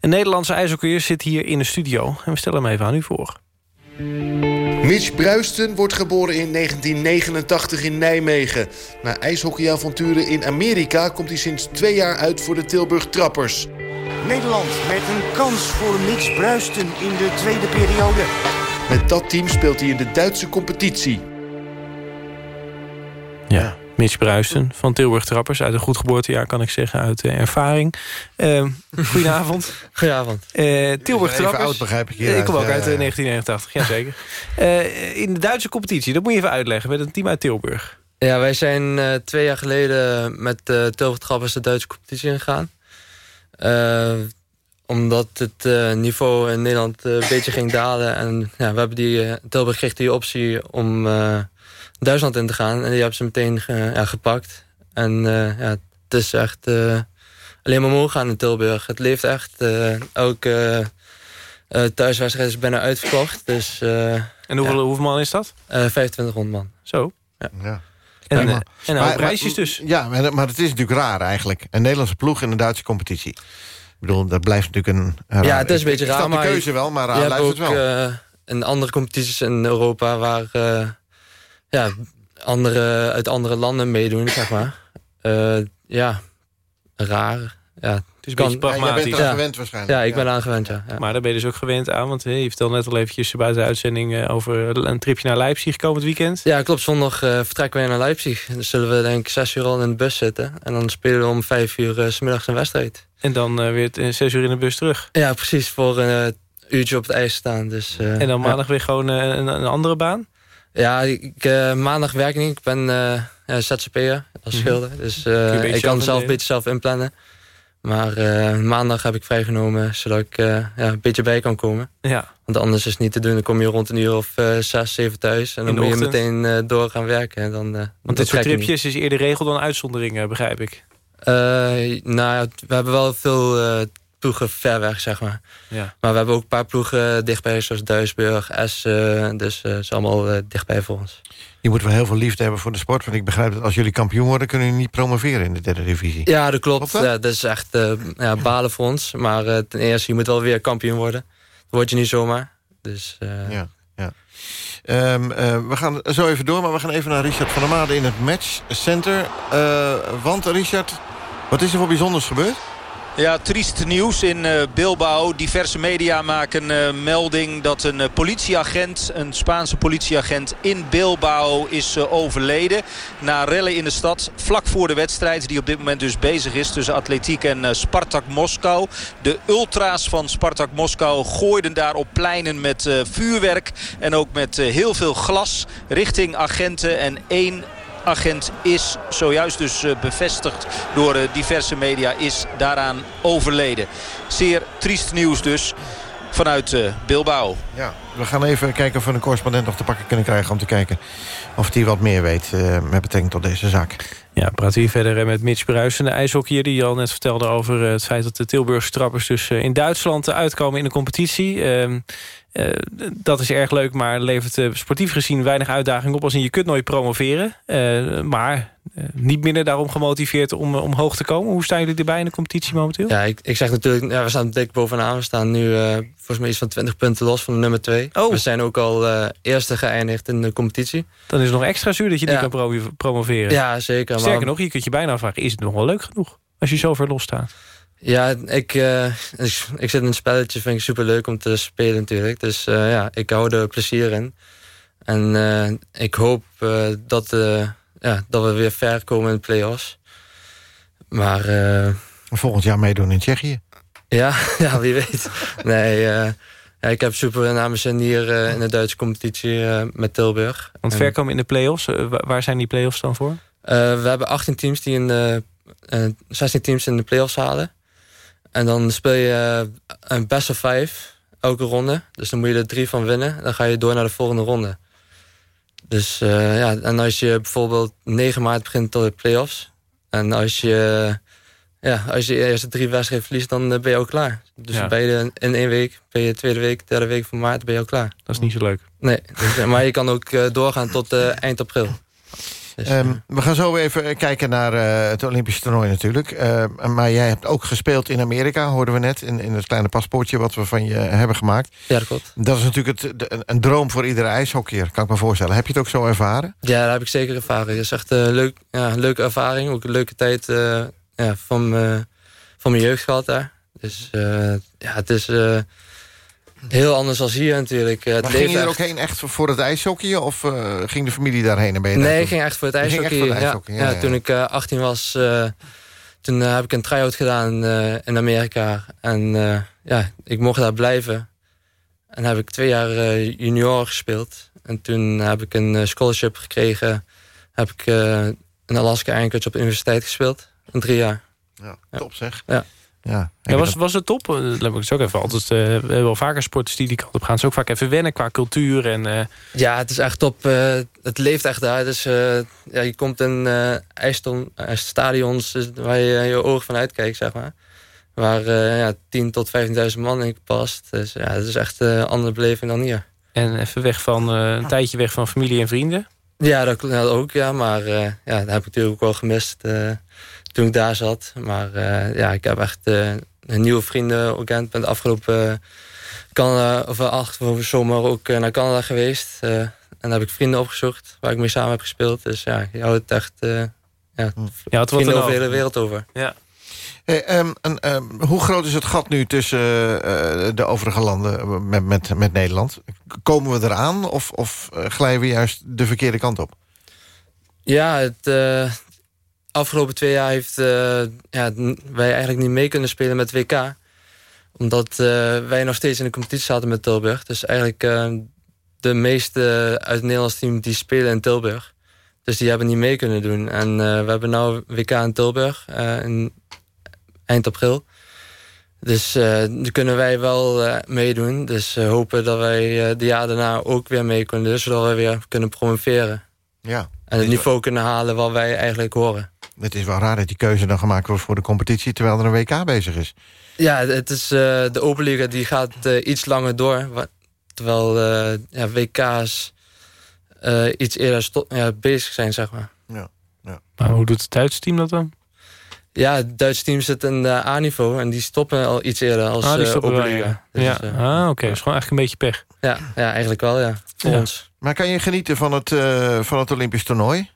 Een Nederlandse ijshockeyer zit hier in de studio. En we stellen hem even aan u voor. Mitch Bruisten wordt geboren in 1989 in Nijmegen. Na ijshockeyavonturen in Amerika komt hij sinds twee jaar uit voor de Tilburg Trappers. Nederland met een kans voor Mitch Bruisten in de tweede periode. Met dat team speelt hij in de Duitse competitie. Ja. Mitch Bruisten van Tilburg Trappers. Uit een goed geboortejaar kan ik zeggen, uit eh, ervaring. Eh, goedenavond. Goedenavond. Eh, Tilburg Even Trappers. oud, begrijp ik hieruit. ik kom ook Ja, uit ja, eh, ja. 1989, jazeker. Eh in de Duitse competitie, dat moet je even uitleggen... met een team uit Tilburg. Ja, wij zijn twee jaar geleden met uh, Tilburg Trappers de Duitse competitie ingegaan. Eh, omdat het eh, niveau in Nederland eh, een beetje ging dalen. En ja, we hebben die, Tilburg kreeg die optie om eh, Duitsland in te gaan. En die hebben ze meteen ge- ja, gepakt. En eh, ja, het is echt eh, alleen maar omhoog gaan in Tilburg. Het leeft echt. eh, elke eh, thuiswedstrijd is bijna uitverkocht. Dus, eh, En hoeveel, hoeveel man is dat? eh 2500 man. Zo. Ja. Ja. En, Ja, eh, maar- en maar- prijsjes dus. Ja, maar, maar het is natuurlijk raar eigenlijk. Een Nederlandse ploeg in een Duitse competitie. Ik bedoel, dat blijft natuurlijk een... Ja, het is een beetje raar. Maar de keuze wel, maar raar het ook, wel. eh, in andere competities in Europa waar eh, ja, andere, uit andere landen meedoen, zeg maar. Ja, raar. Ja, het is een beetje pragmatisch. Ja. gewend waarschijnlijk. Ja, ik Ja. ben aan gewend, ja. ja. Maar daar ben je dus ook gewend aan. Want je vertelde net al eventjes buiten de uitzending... eh, over een tripje naar Leipzig komend weekend. Ja, klopt. Zondag eh, vertrekken wij naar Leipzig. Dan zullen we denk ik zes uur al in de bus zitten. En dan spelen we om vijf uur eh, s middags een wedstrijd. En dan weer zes uur in de bus terug. Ja, precies. Voor een uurtje op het ijs staan. Dus, eh, En dan ja. maandag weer gewoon een, een andere baan. Ja, ik, maandag werk ik niet. Ik ben ja, ZZP'er als Mhm. schilder. Dus eh, je ik kan zelf een beetje zelf inplannen. Maar eh, maandag heb ik vrijgenomen, zodat ik eh, ja, een beetje bij kan komen. Ja. Want anders is het niet te doen. Dan kom je rond een uur of eh, zes, zeven thuis. En dan moet je meteen door gaan werken. En dan, Want dit soort tripjes is eerder regel dan uitzondering, begrijp ik. Nou ja, we hebben wel veel ploegen ver weg, zeg maar. Ja. Maar we hebben ook een paar ploegen dichtbij, zoals Duisburg, Essen. Dus eh, het is allemaal eh, dichtbij voor ons. Je moet wel heel veel liefde hebben voor de sport. Want ik begrijp dat als jullie kampioen worden... kunnen jullie niet promoveren in de derde divisie. Ja, dat klopt. Klopt dat? Ja, dat is echt eh, ja, balen voor ons. Maar eh, ten eerste, je moet wel weer kampioen worden. Dat word je niet zomaar. Dus, eh, Ja, ja. Ehm, eh, we gaan zo even door, maar we gaan even naar Richard van der Made in het matchcenter. Eh want Richard, wat is er voor bijzonders gebeurd? Ja, triest nieuws in eh, Bilbao. Diverse media maken eh, melding dat een eh, politieagent, een Spaanse politieagent in Bilbao is overleden. Na rellen in de stad, vlak voor de wedstrijd die op dit moment dus bezig is tussen Atletiek en Spartak Moskou. De ultra's van Spartak Moskou gooiden daar op pleinen met vuurwerk en ook met heel veel glas richting agenten en één agent is zojuist dus eh, bevestigd door eh, diverse media is daaraan overleden. Zeer triest nieuws dus vanuit eh, Bilbao. Ja, we gaan even kijken of we een correspondent nog te pakken kunnen krijgen... om te kijken of die wat meer weet eh, met betrekking tot deze zaak. Ja, praten hier verder met Mitch Bruisen, de ijshockeyer... die al net vertelde over het feit dat de Tilburgse trappers... dus in Duitsland uitkomen in de competitie. Ehm, eh, dat is erg leuk, maar levert eh, sportief gezien weinig uitdaging op... als in je kunt nooit promoveren. Eh, maar niet minder daarom gemotiveerd om omhoog te komen. Hoe staan jullie erbij in de competitie momenteel? ja, ik, ik zeg natuurlijk, ja, we staan dik bovenaan. We staan nu volgens mij iets van 20 punten los van de nummer 2. Oh. We zijn ook al eerste geëindigd in de competitie. Dan is het nog extra zuur dat je niet kan promo- promoveren. Ja, zeker. Sterker maar- nog, je kunt je bijna afvragen... is het nog wel leuk genoeg als je zo ver los staat? Ja, ik, eh, ik, ik zit in een spelletje, vind ik super leuk om te spelen natuurlijk. Dus eh, ja, ik hou er plezier in. En eh, ik hoop eh, dat, eh, ja, dat we weer ver komen in de play-offs. Maar... eh, Volgend jaar meedoen in Tsjechië. ja, ja, wie weet. Nee, eh, ja, ik heb super naar mijn zin hier eh, in de Duitse competitie eh, met Tilburg. Want ver komen in de play-offs, wa- waar zijn die play-offs dan voor? eh, we hebben 18 teams die in de, eh, 16 teams in de play-offs halen. En dan speel je eh, een best of 5 elke ronde. Dus dan moet je er drie van winnen. Dan ga je door naar de volgende ronde. Dus eh, ja, en als je bijvoorbeeld 9 maart begint tot de play-offs. En als je, ja, als je eerste drie wedstrijden verliest, dan eh, ben je ook klaar. Dus Ja. ben je in één week, ben je tweede week, derde week van maart, ben je ook klaar. Dat is niet zo leuk. Nee, dus, maar je kan ook doorgaan tot eind april. Dus, Ehm, we gaan zo even kijken naar eh, het Olympische toernooi natuurlijk. Eh, maar jij hebt ook gespeeld in Amerika, hoorden we net... in, in het kleine paspoortje wat we van je hebben gemaakt. Ja, dat klopt. Dat is natuurlijk het, de- een, droom voor iedere ijshockeyer, kan ik me voorstellen. Heb je het ook zo ervaren? Ja, dat heb ik zeker ervaren. Het is echt een leuk, ja, leuke ervaring. Ook een leuke tijd eh, ja, van, van mijn jeugd gehad daar. Dus eh, ja, het is eh, heel anders dan hier natuurlijk. Eh, Het Maar ging je er ook heen echt voor het ijshockeyen... of eh, ging de familie daarheen en ben je Nee, toen- ik ging echt voor het ijshockey. echt voor het Ja, ijshockey, ja, ja, ja. Toen ik eh, 18 was, eh, toen eh, heb ik een try-out gedaan in Amerika. En ja, ik mocht daar blijven. En heb ik twee jaar junior gespeeld. En toen heb ik een scholarship gekregen. Heb ik in Alaska Anchorage op de universiteit gespeeld. In drie jaar. Ja, top zeg. Ja. Ja, Ja, was, was het top? Eh, Dat heb ik ook even altijd. eh, we hebben wel vaker sporters die die kant op gaan. Het is ook vaak even wennen qua cultuur. En, eh, Ja, het is echt top. eh, het leeft echt daar. Dus, eh, ja, je komt in ijston- stadions dus waar je je ogen van uitkijkt, zeg maar. Waar eh ja, 10 tot 15.000 man in past. Dus ja, het is echt een andere beleving dan hier. en even weg van, eh, een tijdje weg van familie en vrienden. Ja, dat, dat ook, ja. Maar eh, ja, dat heb ik natuurlijk ook wel gemist eh, toen ik daar zat. Maar eh, ja, ik heb echt eh, een nieuwe vrienden. Ik ben de afgelopen eh, Canada, of afgelopen zomer ook naar Canada geweest. eh, en daar heb ik vrienden opgezocht waar ik mee samen heb gespeeld. Dus ja, je houdt het echt eh ja, Ja, het vrienden over de hele wereld over. Ja. Hey, ehm, en, ehm, hoe groot is het gat nu tussen eh, de overige landen met, met, met Nederland? Komen we eraan of, of glijden we juist de verkeerde kant op? Ja, het eh, afgelopen twee jaar heeft eh, ja, wij eigenlijk niet mee kunnen spelen met WK. Omdat eh, wij nog steeds in de competitie zaten met Tilburg. Dus eigenlijk eh, de meeste uit het Nederlands team die spelen in Tilburg. Dus die hebben niet mee kunnen doen. En we hebben nu WK in Tilburg in eind april. Dus eh nu kunnen wij wel meedoen. Dus hopen dat wij de jaar daarna ook weer mee kunnen doen. Zodat we weer kunnen promoveren. Ja. En het niveau kunnen halen wat wij eigenlijk horen. Het is wel raar dat die keuze dan gemaakt wordt voor de competitie... terwijl er een WK bezig is. Ja, het is, eh, de Openliga die gaat eh, iets langer door. Terwijl eh, ja, WK's eh, iets eerder ja, bezig zijn, zeg maar. Ja, ja. Maar hoe doet het Duitse team dat dan? Ja, het Duitse team zit in de A-niveau en die stoppen al iets eerder als ah, die eh, stoppen ja. Dus, ja. ah, oké. Dat is gewoon eigenlijk een beetje pech. ja, ja, eigenlijk wel, ja. Voor Ja. ons. Maar kan je genieten van het, eh, van het Olympisch toernooi?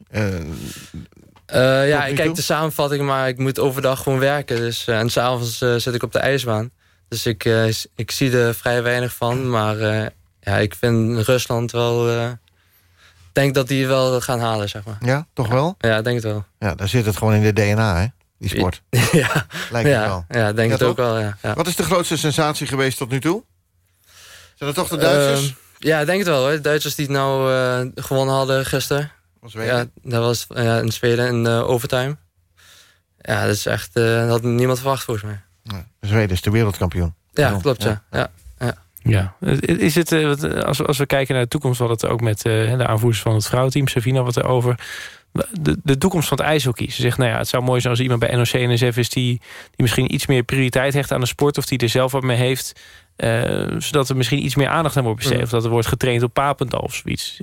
Eh, ja, ik kijk de samenvatting, maar ik moet overdag gewoon werken. Dus, eh, en s'avonds eh zit ik op de ijsbaan. Dus ik, ik zie er vrij weinig van. Maar ja, ik vind Rusland wel... Ik denk dat die wel gaan halen, zeg maar. ja, toch wel? Ja, ik denk het wel. Ja, daar zit het gewoon in de DNA, hè? Die sport. ja, Lijkt ja, wel. ja, ik denk het ook wel, ja. ja. Wat is de grootste sensatie geweest tot nu toe? Zijn dat toch de Duitsers? Ehm, ja, ik denk het wel hoor. De Duitsers die het nou gewonnen hadden gisteren. Van Zweden? Ja, dat was ja, in Zweden in eh, overtime. Ja, dat is echt... eh, dat had niemand verwacht volgens mij. Nee, Zweden is de wereldkampioen. Ja, klopt ja. ja. ja. Ja. Is het, eh, wat, als, we, als we kijken naar de toekomst... we hadden het ook met eh, de aanvoerders van het vrouwenteam... Savina wat erover... De, de toekomst van het ijshockey. Ze zegt, nou ja, het zou mooi zijn als iemand bij NOC-NSF is... Die, die misschien iets meer prioriteit hecht aan de sport... of die er zelf wat mee heeft... eh, zodat er misschien iets meer aandacht aan wordt besteed. Mm. Of dat er wordt getraind op Papendal of zoiets.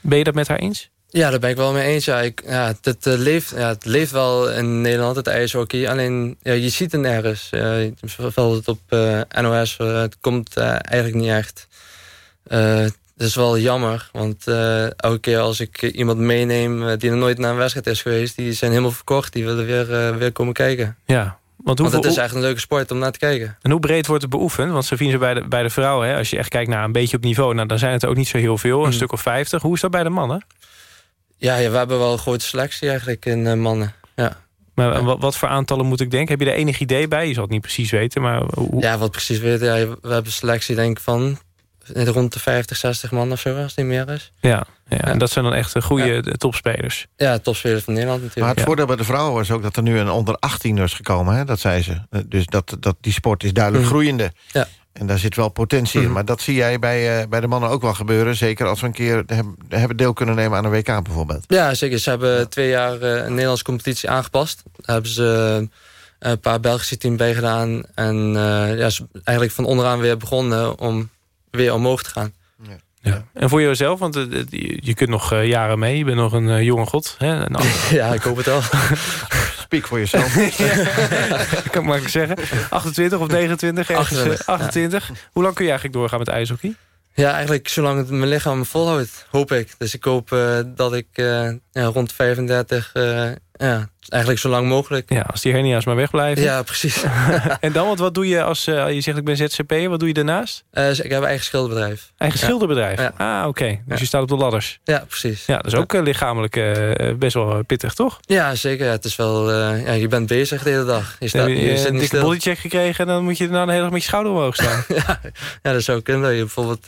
Ben je dat met haar eens? Ja, daar ben ik wel mee eens. Ja, ik, ja, het, eh, leeft, ja, het leeft wel in Nederland, het ijshockey. Alleen, ja, je ziet het nergens. Uh, bijvoorbeeld op eh, NOS, eh, het komt eigenlijk niet echt. Dat is wel jammer, want elke keer als ik iemand meeneem... die nog nooit naar een wedstrijd is geweest... die zijn helemaal verkocht, die willen weer, weer komen kijken. Ja, want, Want het is echt een leuke sport om naar te kijken. En hoe breed wordt het beoefend? Want Savine zei bij de, bij de vrouwen, hè, als je echt kijkt naar een beetje op niveau... Nou, dan zijn het er ook niet zo heel veel, een Mm. stuk of 50. Hoe is dat bij de mannen? Ja, ja, we hebben wel een grote selectie eigenlijk in eh, mannen. Ja. Maar eh, wat, wat voor aantallen moet ik denken? Heb je er enig idee bij? Je zal het niet precies weten, maar... Hoe... Ja, wat precies weten. Ja, we hebben een selectie denk ik van rond de 50, 60 man of zo, als het niet meer is. Ja, ja, en dat zijn dan echt goede topspelers. Ja, topspelers van Nederland Maar natuurlijk. het voordeel bij de vrouwen was ook dat er nu een onder 18 is gekomen. Hè? Dat zei ze. Eh, Dus dat, dat die sport is duidelijk Mhm. groeiende. Ja. En daar zit wel potentie in. Maar dat zie jij bij, eh, bij de mannen ook wel gebeuren. Zeker als we een keer hebben, hebben deel kunnen nemen aan een WK bijvoorbeeld. Ja, zeker. Ze hebben twee jaar eh, een Nederlandse competitie aangepast. Daar hebben ze eh, een paar Belgische teams bij gedaan. En eh, ja, ze eigenlijk van onderaan weer begonnen om weer omhoog te gaan. Ja. En voor jezelf, want je kunt nog jaren mee. Je bent nog een jonge god. Hè? Ja, ik hoop het wel. Speak voor jezelf. kan ik maar zeggen. 28 of 29? ergens, eh, 28, 28. Hoe lang kun je eigenlijk doorgaan met ijshockey? Ja, eigenlijk zolang het mijn lichaam me volhoudt, hoop ik. Dus ik hoop eh, dat ik eh, ja, rond 35, eh, ja, eigenlijk zo lang mogelijk. Ja, als die hernia's maar wegblijven. Ja, precies. en dan, want wat doe je als eh, je zegt ik ben ZZP'er, wat doe je daarnaast? Dus ik heb een eigen schilderbedrijf. Eigen Ja. schilderbedrijf? Ja. Ah, oké. Dus je staat op de ladders? Ja, precies. Ja, dat is ook eh, lichamelijk best wel pittig, toch? Ja, zeker. Het is wel, ja, je bent bezig de hele dag. Je, staat, je, je zit een dikke bodycheck gekregen... en dan moet je daarna de hele dag met je schouder omhoog staan. Ja, dat zou kunnen. Je bijvoorbeeld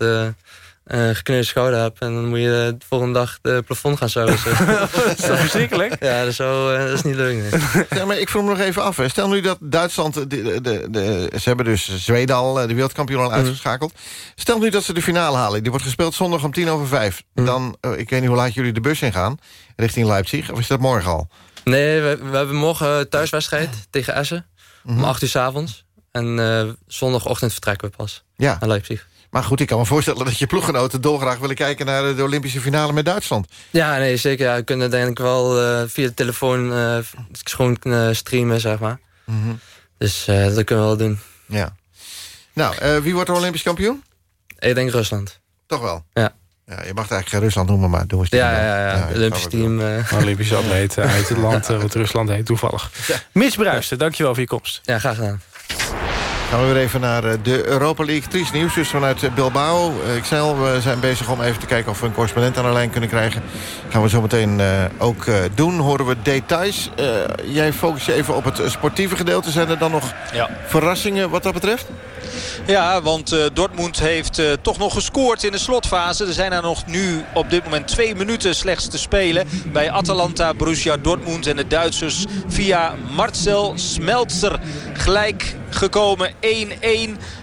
eh een gekneusde schouder hebt... en dan moet je de volgende dag de plafond gaan sausen. is dat verschrikkelijk? Ja, dat, zou, eh, dat is niet leuk. Nee. Ja, maar ik vroeg me nog even af. Hè. Stel nu dat Duitsland... De, de, de, ze hebben dus Zweden al, eh, de wereldkampioen al uitgeschakeld. Stel nu dat ze de finale halen. Die wordt gespeeld zondag om tien over vijf. Dan, eh, ik weet niet hoe laat jullie de bus ingaan. Richting Leipzig. Of is dat morgen al? Nee, we, we hebben morgen thuiswedstrijd tegen Essen. Mhm. Om 8 uur s avonds. En eh, zondagochtend vertrekken we pas Ja. naar Leipzig. Maar goed, ik kan me voorstellen dat je ploeggenoten dolgraag willen kijken... naar de Olympische finale met Duitsland. Ja, nee, zeker. Ja, we kunnen denk ik wel eh, via de telefoon eh, gewoon eh, streamen, zeg maar. Mhm. Dus eh, dat kunnen we wel doen. Ja. Nou, eh, wie wordt er Olympisch kampioen? Ik denk Rusland. Toch wel? Ja. Ja, je mag het eigenlijk geen Rusland noemen, maar doe eens Ja, ja, ja, ja. dat Olympisch team. wel. eh. Olympische atleet uit het land eh, wat Rusland heet, toevallig. Mitch Bruisten, dankjewel voor je komst. Ja, graag gedaan. Gaan we weer even naar eh, de Europa League. Triest nieuws dus vanuit eh, Bilbao. Ik zei al, we zijn bezig om even te kijken of we een correspondent aan de lijn kunnen krijgen. Gaan we zo meteen eh, ook doen. Horen we details. Jij focust je even op het sportieve gedeelte. Zijn er dan nog Ja. verrassingen wat dat betreft? Ja, want eh, Dortmund heeft eh, toch nog gescoord in de slotfase. Er zijn er nog nu op dit moment twee minuten slechts te spelen. Bij Atalanta, Borussia Dortmund en de Duitsers via Marcel Smeltzer gelijk gekomen 1-1.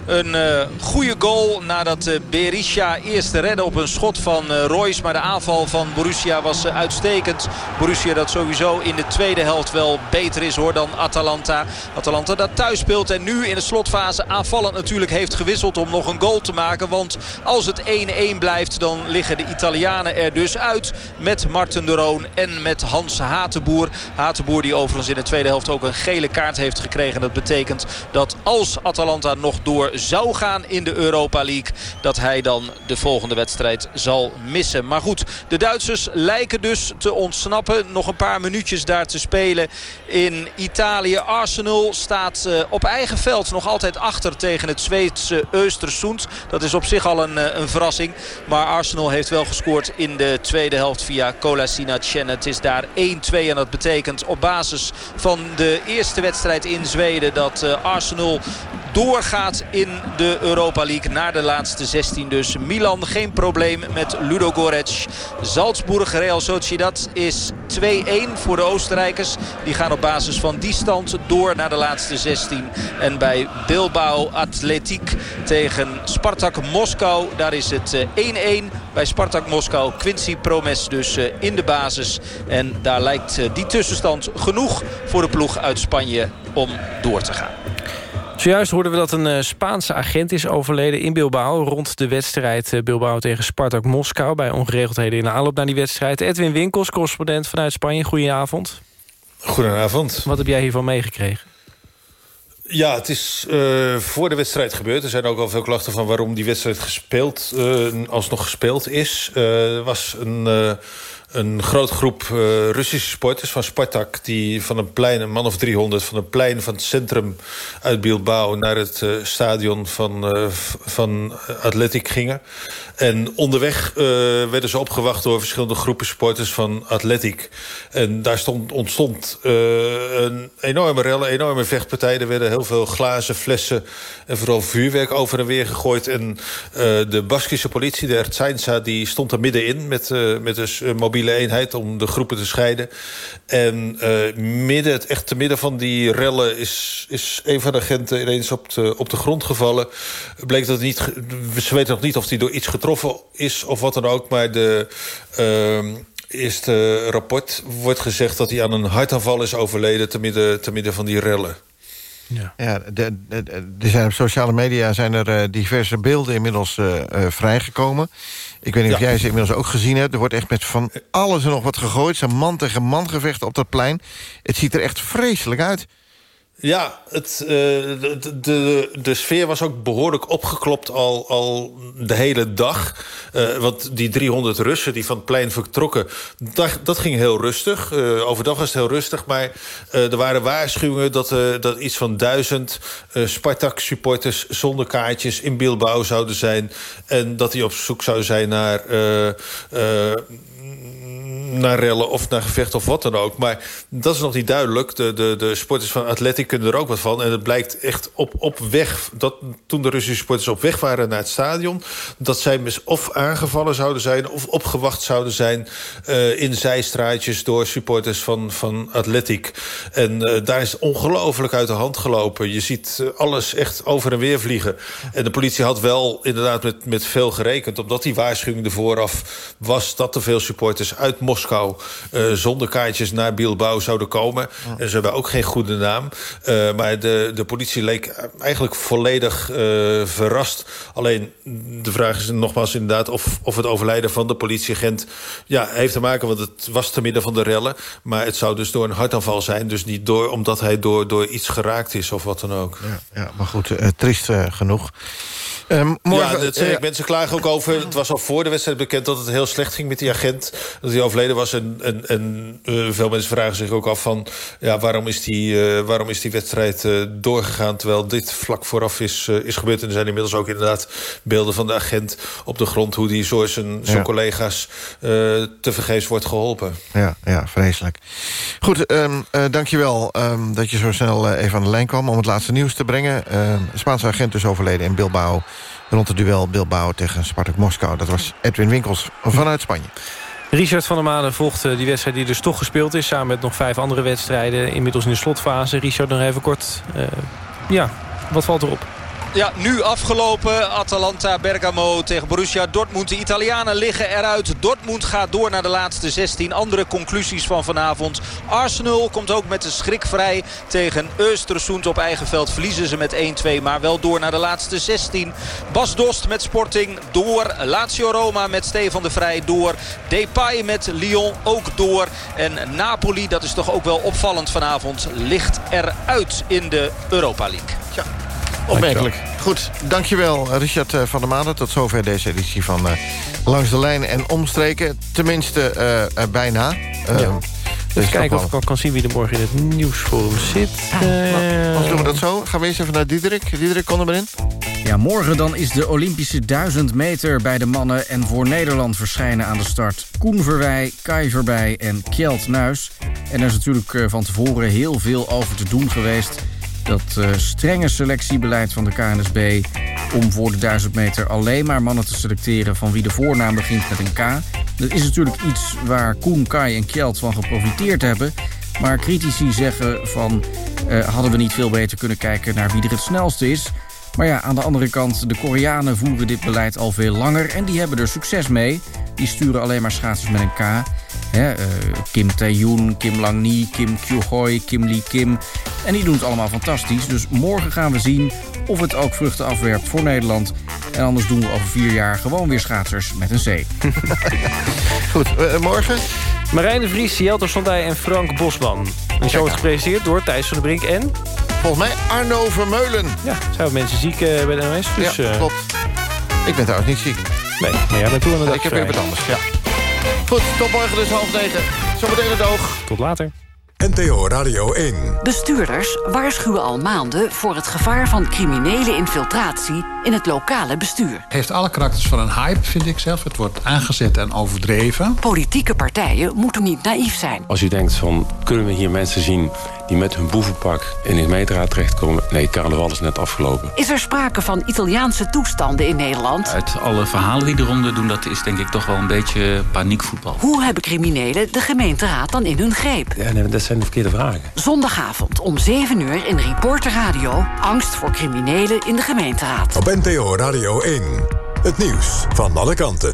Een eh, goede goal nadat eh, Berisha eerst redde op een schot van eh, Royce. Maar de aanval van Borussia was uitstekend. Borussia dat sowieso in de tweede helft wel beter is hoor dan Atalanta. Atalanta dat thuis speelt en nu in de slotfase aanvallend natuurlijk heeft gewisseld om nog een goal te maken. Want als het 1-1 blijft dan liggen de Italianen er dus uit. Met Marten de Roon en met Hans Hatenboer. Hatenboer die overigens in de tweede helft ook een gele kaart heeft gekregen. Dat betekent dat als Atalanta nog door zou gaan in de Europa League... dat hij dan de volgende wedstrijd zal missen. Maar goed, de Duitsers lijken dus te ontsnappen. Nog een paar minuutjes daar te spelen in Italië. Arsenal staat eh, op eigen veld nog altijd achter tegen het Zweedse Östersund. Dat is op zich al een, eh, een verrassing. Maar Arsenal heeft wel gescoord in de tweede helft via Kolasinac. Het is daar 1-2 en dat betekent op basis van de eerste wedstrijd in Zweden... dat eh, Arsenal doorgaat in de Europa League naar de laatste 16 dus. Milan geen probleem met Ludo Gorec. Salzburg Real Sociedad is 2-1 voor de Oostenrijkers. Die gaan op basis van die stand door naar de laatste 16. En bij Bilbao Atletiek tegen Spartak Moskou. Daar is het eh, 1-1 bij Spartak Moskou. Quincy Promes dus eh, in de basis. En daar lijkt eh, die tussenstand genoeg voor de ploeg uit Spanje om door te gaan. Zojuist hoorden we dat een eh, Spaanse agent is overleden in Bilbao... rond de wedstrijd eh, Bilbao tegen Spartak Moskou... bij ongeregeldheden in de aanloop naar die wedstrijd. Edwin Winkels, correspondent vanuit Spanje. Goedenavond. Goedenavond. Wat heb jij hiervan meegekregen? Ja, het is eh, voor de wedstrijd gebeurd. Er zijn ook al veel klachten van waarom die wedstrijd gespeeld, eh, alsnog gespeeld is. Er was een, een groot groep eh, Russische sporters van Spartak... die van een plein, een man of 300... van een plein van het centrum uit Bilbao... naar het eh, stadion van, eh, van Athletic gingen. En onderweg werden ze opgewacht door verschillende groepen sporters van Athletic. En daar stond, ontstond een enorme rellen, enorme vechtpartij. Er werden heel veel glazen, flessen en vooral vuurwerk over en weer gegooid. En de Baskische politie, de Ertzaintza, die stond er middenin... met, met een s- een mobiele eenheid om de groepen te scheiden. En eh, midden, echt te midden van die rellen is, is een van de agenten ineens op de, op de grond gevallen. Bleek dat niet, ze weten nog niet of hij door iets getroffen is of wat dan ook. Maar de ehm, eerste rapport wordt gezegd dat hij aan een hartaanval is overleden... te midden, te midden van die rellen. Ja, de, de- de- zijn op sociale media zijn er eh, diverse beelden inmiddels eh, eh, vrijgekomen. Ik weet niet of Ja. jij ze inmiddels ook gezien hebt. Er wordt echt met van alles en nog wat gegooid. Zijn man tegen man gevechten op dat plein. Het ziet er echt vreselijk uit. Ja, het, eh, de, de, sfeer was ook behoorlijk opgeklopt al, al de hele dag. Eh, want die 300 Russen die van het plein vertrokken... dat, dat ging heel rustig. Eh, overdag was het heel rustig. Maar er waren waarschuwingen dat, dat iets van duizend Spartak-supporters... zonder kaartjes in Bilbao zouden zijn. En dat die op zoek zouden zijn naar... naar rellen of naar gevechten of wat dan ook. Maar dat is nog niet duidelijk. De, de, de sporters van Athletic kunnen er ook wat van. En het blijkt echt op, op weg... dat toen de Russische sporters op weg waren naar het stadion... dat zij mis- of aangevallen zouden zijn... of opgewacht zouden zijn eh, in zijstraatjes... door supporters van, van Athletic. En eh, daar is ongelooflijk uit de hand gelopen. Je ziet eh, alles echt over en weer vliegen. En de politie had wel inderdaad met, met veel gerekend... omdat die waarschuwing er vooraf was... dat er veel supporters uit Moskou eh, zonder kaartjes naar Bilbao zouden komen. En ze hebben ook geen goede naam. Eh, maar de, de politie leek eigenlijk volledig eh, verrast. Alleen de vraag is nogmaals inderdaad... Of, of het overlijden van de politieagent ja, heeft te maken... want het was te midden van de rellen. Maar het zou dus door een hartaanval zijn. Dus niet door, omdat hij door, door iets geraakt is of wat dan ook. Ja, ja maar goed, eh, triest genoeg. Morgen, ja, dat mensen klagen ook over... het was al voor de wedstrijd bekend dat het heel slecht ging met die agent. Dat hij overleden was. En, en, en eh, veel mensen vragen zich ook af van... Ja, waarom, is die, eh, waarom is die wedstrijd eh, doorgegaan... terwijl dit vlak vooraf is, is gebeurd. En er zijn inmiddels ook inderdaad beelden van de agent op de grond... hoe die zo zijn, zijn Ja. collega's uh, tevergeefs wordt geholpen. Ja, ja, vreselijk. Goed, eh, dankjewel um, dat je zo snel even aan de lijn kwam... om het laatste nieuws te brengen. Ehm, een Spaanse agent dus overleden in Bilbao... rond het duel Bilbao tegen Spartak Moskou. Dat was Edwin Winkels vanuit Spanje. Richard van der Maden volgt eh, die wedstrijd die dus toch gespeeld is... samen met nog vijf andere wedstrijden, inmiddels in de slotfase. Richard, nog even kort. Uh, ja, wat valt erop? Ja, nu afgelopen. Atalanta Bergamo tegen Borussia Dortmund. De Italianen liggen eruit. Dortmund gaat door naar de laatste 16. Andere conclusies van vanavond. Arsenal komt ook met de schrik vrij tegen Östersund op eigen veld. Verliezen ze met 1-2, maar wel door naar de laatste 16. Bas Dost met Sporting door. Lazio Roma met Stefan de Vrij door. Depay met Lyon ook door. En Napoli, dat is toch ook wel opvallend vanavond, ligt eruit in de Europa League. Ja. Opmerkelijk. Goed, dankjewel Richard eh, van der Maden. Tot zover deze editie van uh, Langs de Lijn en Omstreken. Tenminste, uh, uh, bijna. Ja. Dus kijken of ik kan, kan zien wie er morgen in het nieuwsforum zit. Uh, Als doen we dat zo? Gaan we eerst even naar Diederik. Diederik, kom er maar in. Ja, morgen dan is de Olympische 1000 meter bij de mannen... en voor Nederland verschijnen aan de start Koen Verwij, Kai Verbij en Kjeld Nuis. En er is natuurlijk van tevoren heel veel over te doen geweest dat uh, strenge selectiebeleid van de KNSB... om voor de 1000 meter alleen maar mannen te selecteren... van wie de voornaam begint met een K. Dat is natuurlijk iets waar Koen, Kai en Kjeld van geprofiteerd hebben... maar critici zeggen van... Uh, hadden we niet veel beter kunnen kijken naar wie er het snelste is... Maar ja, aan de andere kant, de Koreanen voeren dit beleid al veel langer... en die hebben er succes mee. Die sturen alleen maar schaatsers met een K. He, uh, Kim Tae-yoon, Kim Lang-ni, Kim Kyu-hoi, Kim Lee Kim. En die doen het allemaal fantastisch. Dus morgen gaan we zien of het ook vruchten afwerpt voor Nederland. En anders doen we over vier jaar gewoon weer schaatsers met een C. Goed, uh, morgen? Marijn de Vries, Jelter Sondij en Frank Bosman. Een show wordt gepresenteerd door Thijs van der Brink en... Volgens mij Arno Vermeulen. Ja, zijn mensen ziek uh, bij de NOS. Dus, ja, klopt. Ik ben trouwens niet ziek. Nee, maar jij bent toe aan de Ik heb weer wat anders, ja. Goed. Tot morgen dus half negen. Zometeen het oog. Tot later. NTO Radio 1. Bestuurders waarschuwen al maanden voor het gevaar van criminele infiltratie in het lokale bestuur. heeft alle karakters van een hype, vind ik zelf. Het wordt aangezet en overdreven. Politieke partijen moeten niet naïef zijn. Als u denkt van, kunnen we hier mensen zien die met hun boevenpak in de gemeenteraad terechtkomen? Nee, carnaval is net afgelopen. Is er sprake van Italiaanse toestanden in Nederland? Uit alle verhalen die eronder doen, dat is denk ik toch wel een beetje paniekvoetbal. Hoe hebben criminelen de gemeenteraad dan in hun greep? Ja, nee, dat zijn de verkeerde vragen. Zondagavond om 7 uur in Reporter Radio. Angst voor criminelen in de gemeenteraad. Op NTO Radio 1. Het nieuws van alle kanten.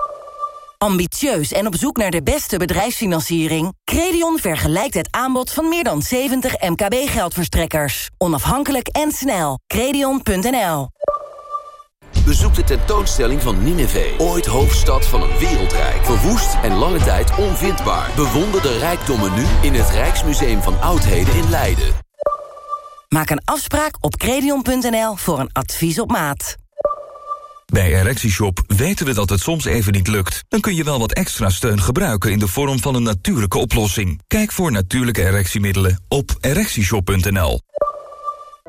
Ambitieus en op zoek naar de beste bedrijfsfinanciering? Credion vergelijkt het aanbod van meer dan 70 MKB-geldverstrekkers. Onafhankelijk en snel. Credion.nl Bezoek de tentoonstelling van Nineveh, ooit hoofdstad van een wereldrijk. Verwoest en lange tijd onvindbaar. Bewonder de rijkdommen nu in het Rijksmuseum van Oudheden in Leiden. Maak een afspraak op credion.nl voor een advies op maat. Bij ErectieShop weten we dat het soms even niet lukt. Dan kun je wel wat extra steun gebruiken in de vorm van een natuurlijke oplossing. Kijk voor natuurlijke erectiemiddelen op ErectieShop.nl.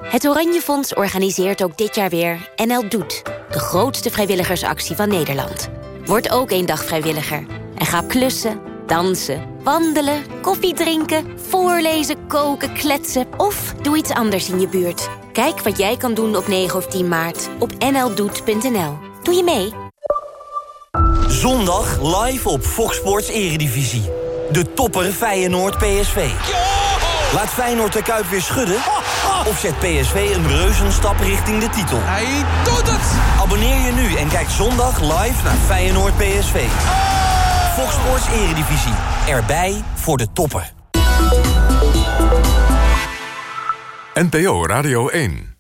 Het Oranje Fonds organiseert ook dit jaar weer NL Doet. De grootste vrijwilligersactie van Nederland. Word ook één dag vrijwilliger. En ga klussen, dansen, wandelen, koffie drinken... voorlezen, koken, kletsen of doe iets anders in je buurt. Kijk wat jij kan doen op 9 of 10 maart op nldoet.nl. Doe je mee? Zondag live op Fox Sports Eredivisie. De topper Feyenoord PSV. Laat Feyenoord de Kuip weer schudden? Of zet PSV een reuzenstap richting de titel? Hij doet het! Abonneer je nu en kijk zondag live naar Feyenoord PSV. Fox Sports Eredivisie. Erbij voor de topper. NPO Radio 1.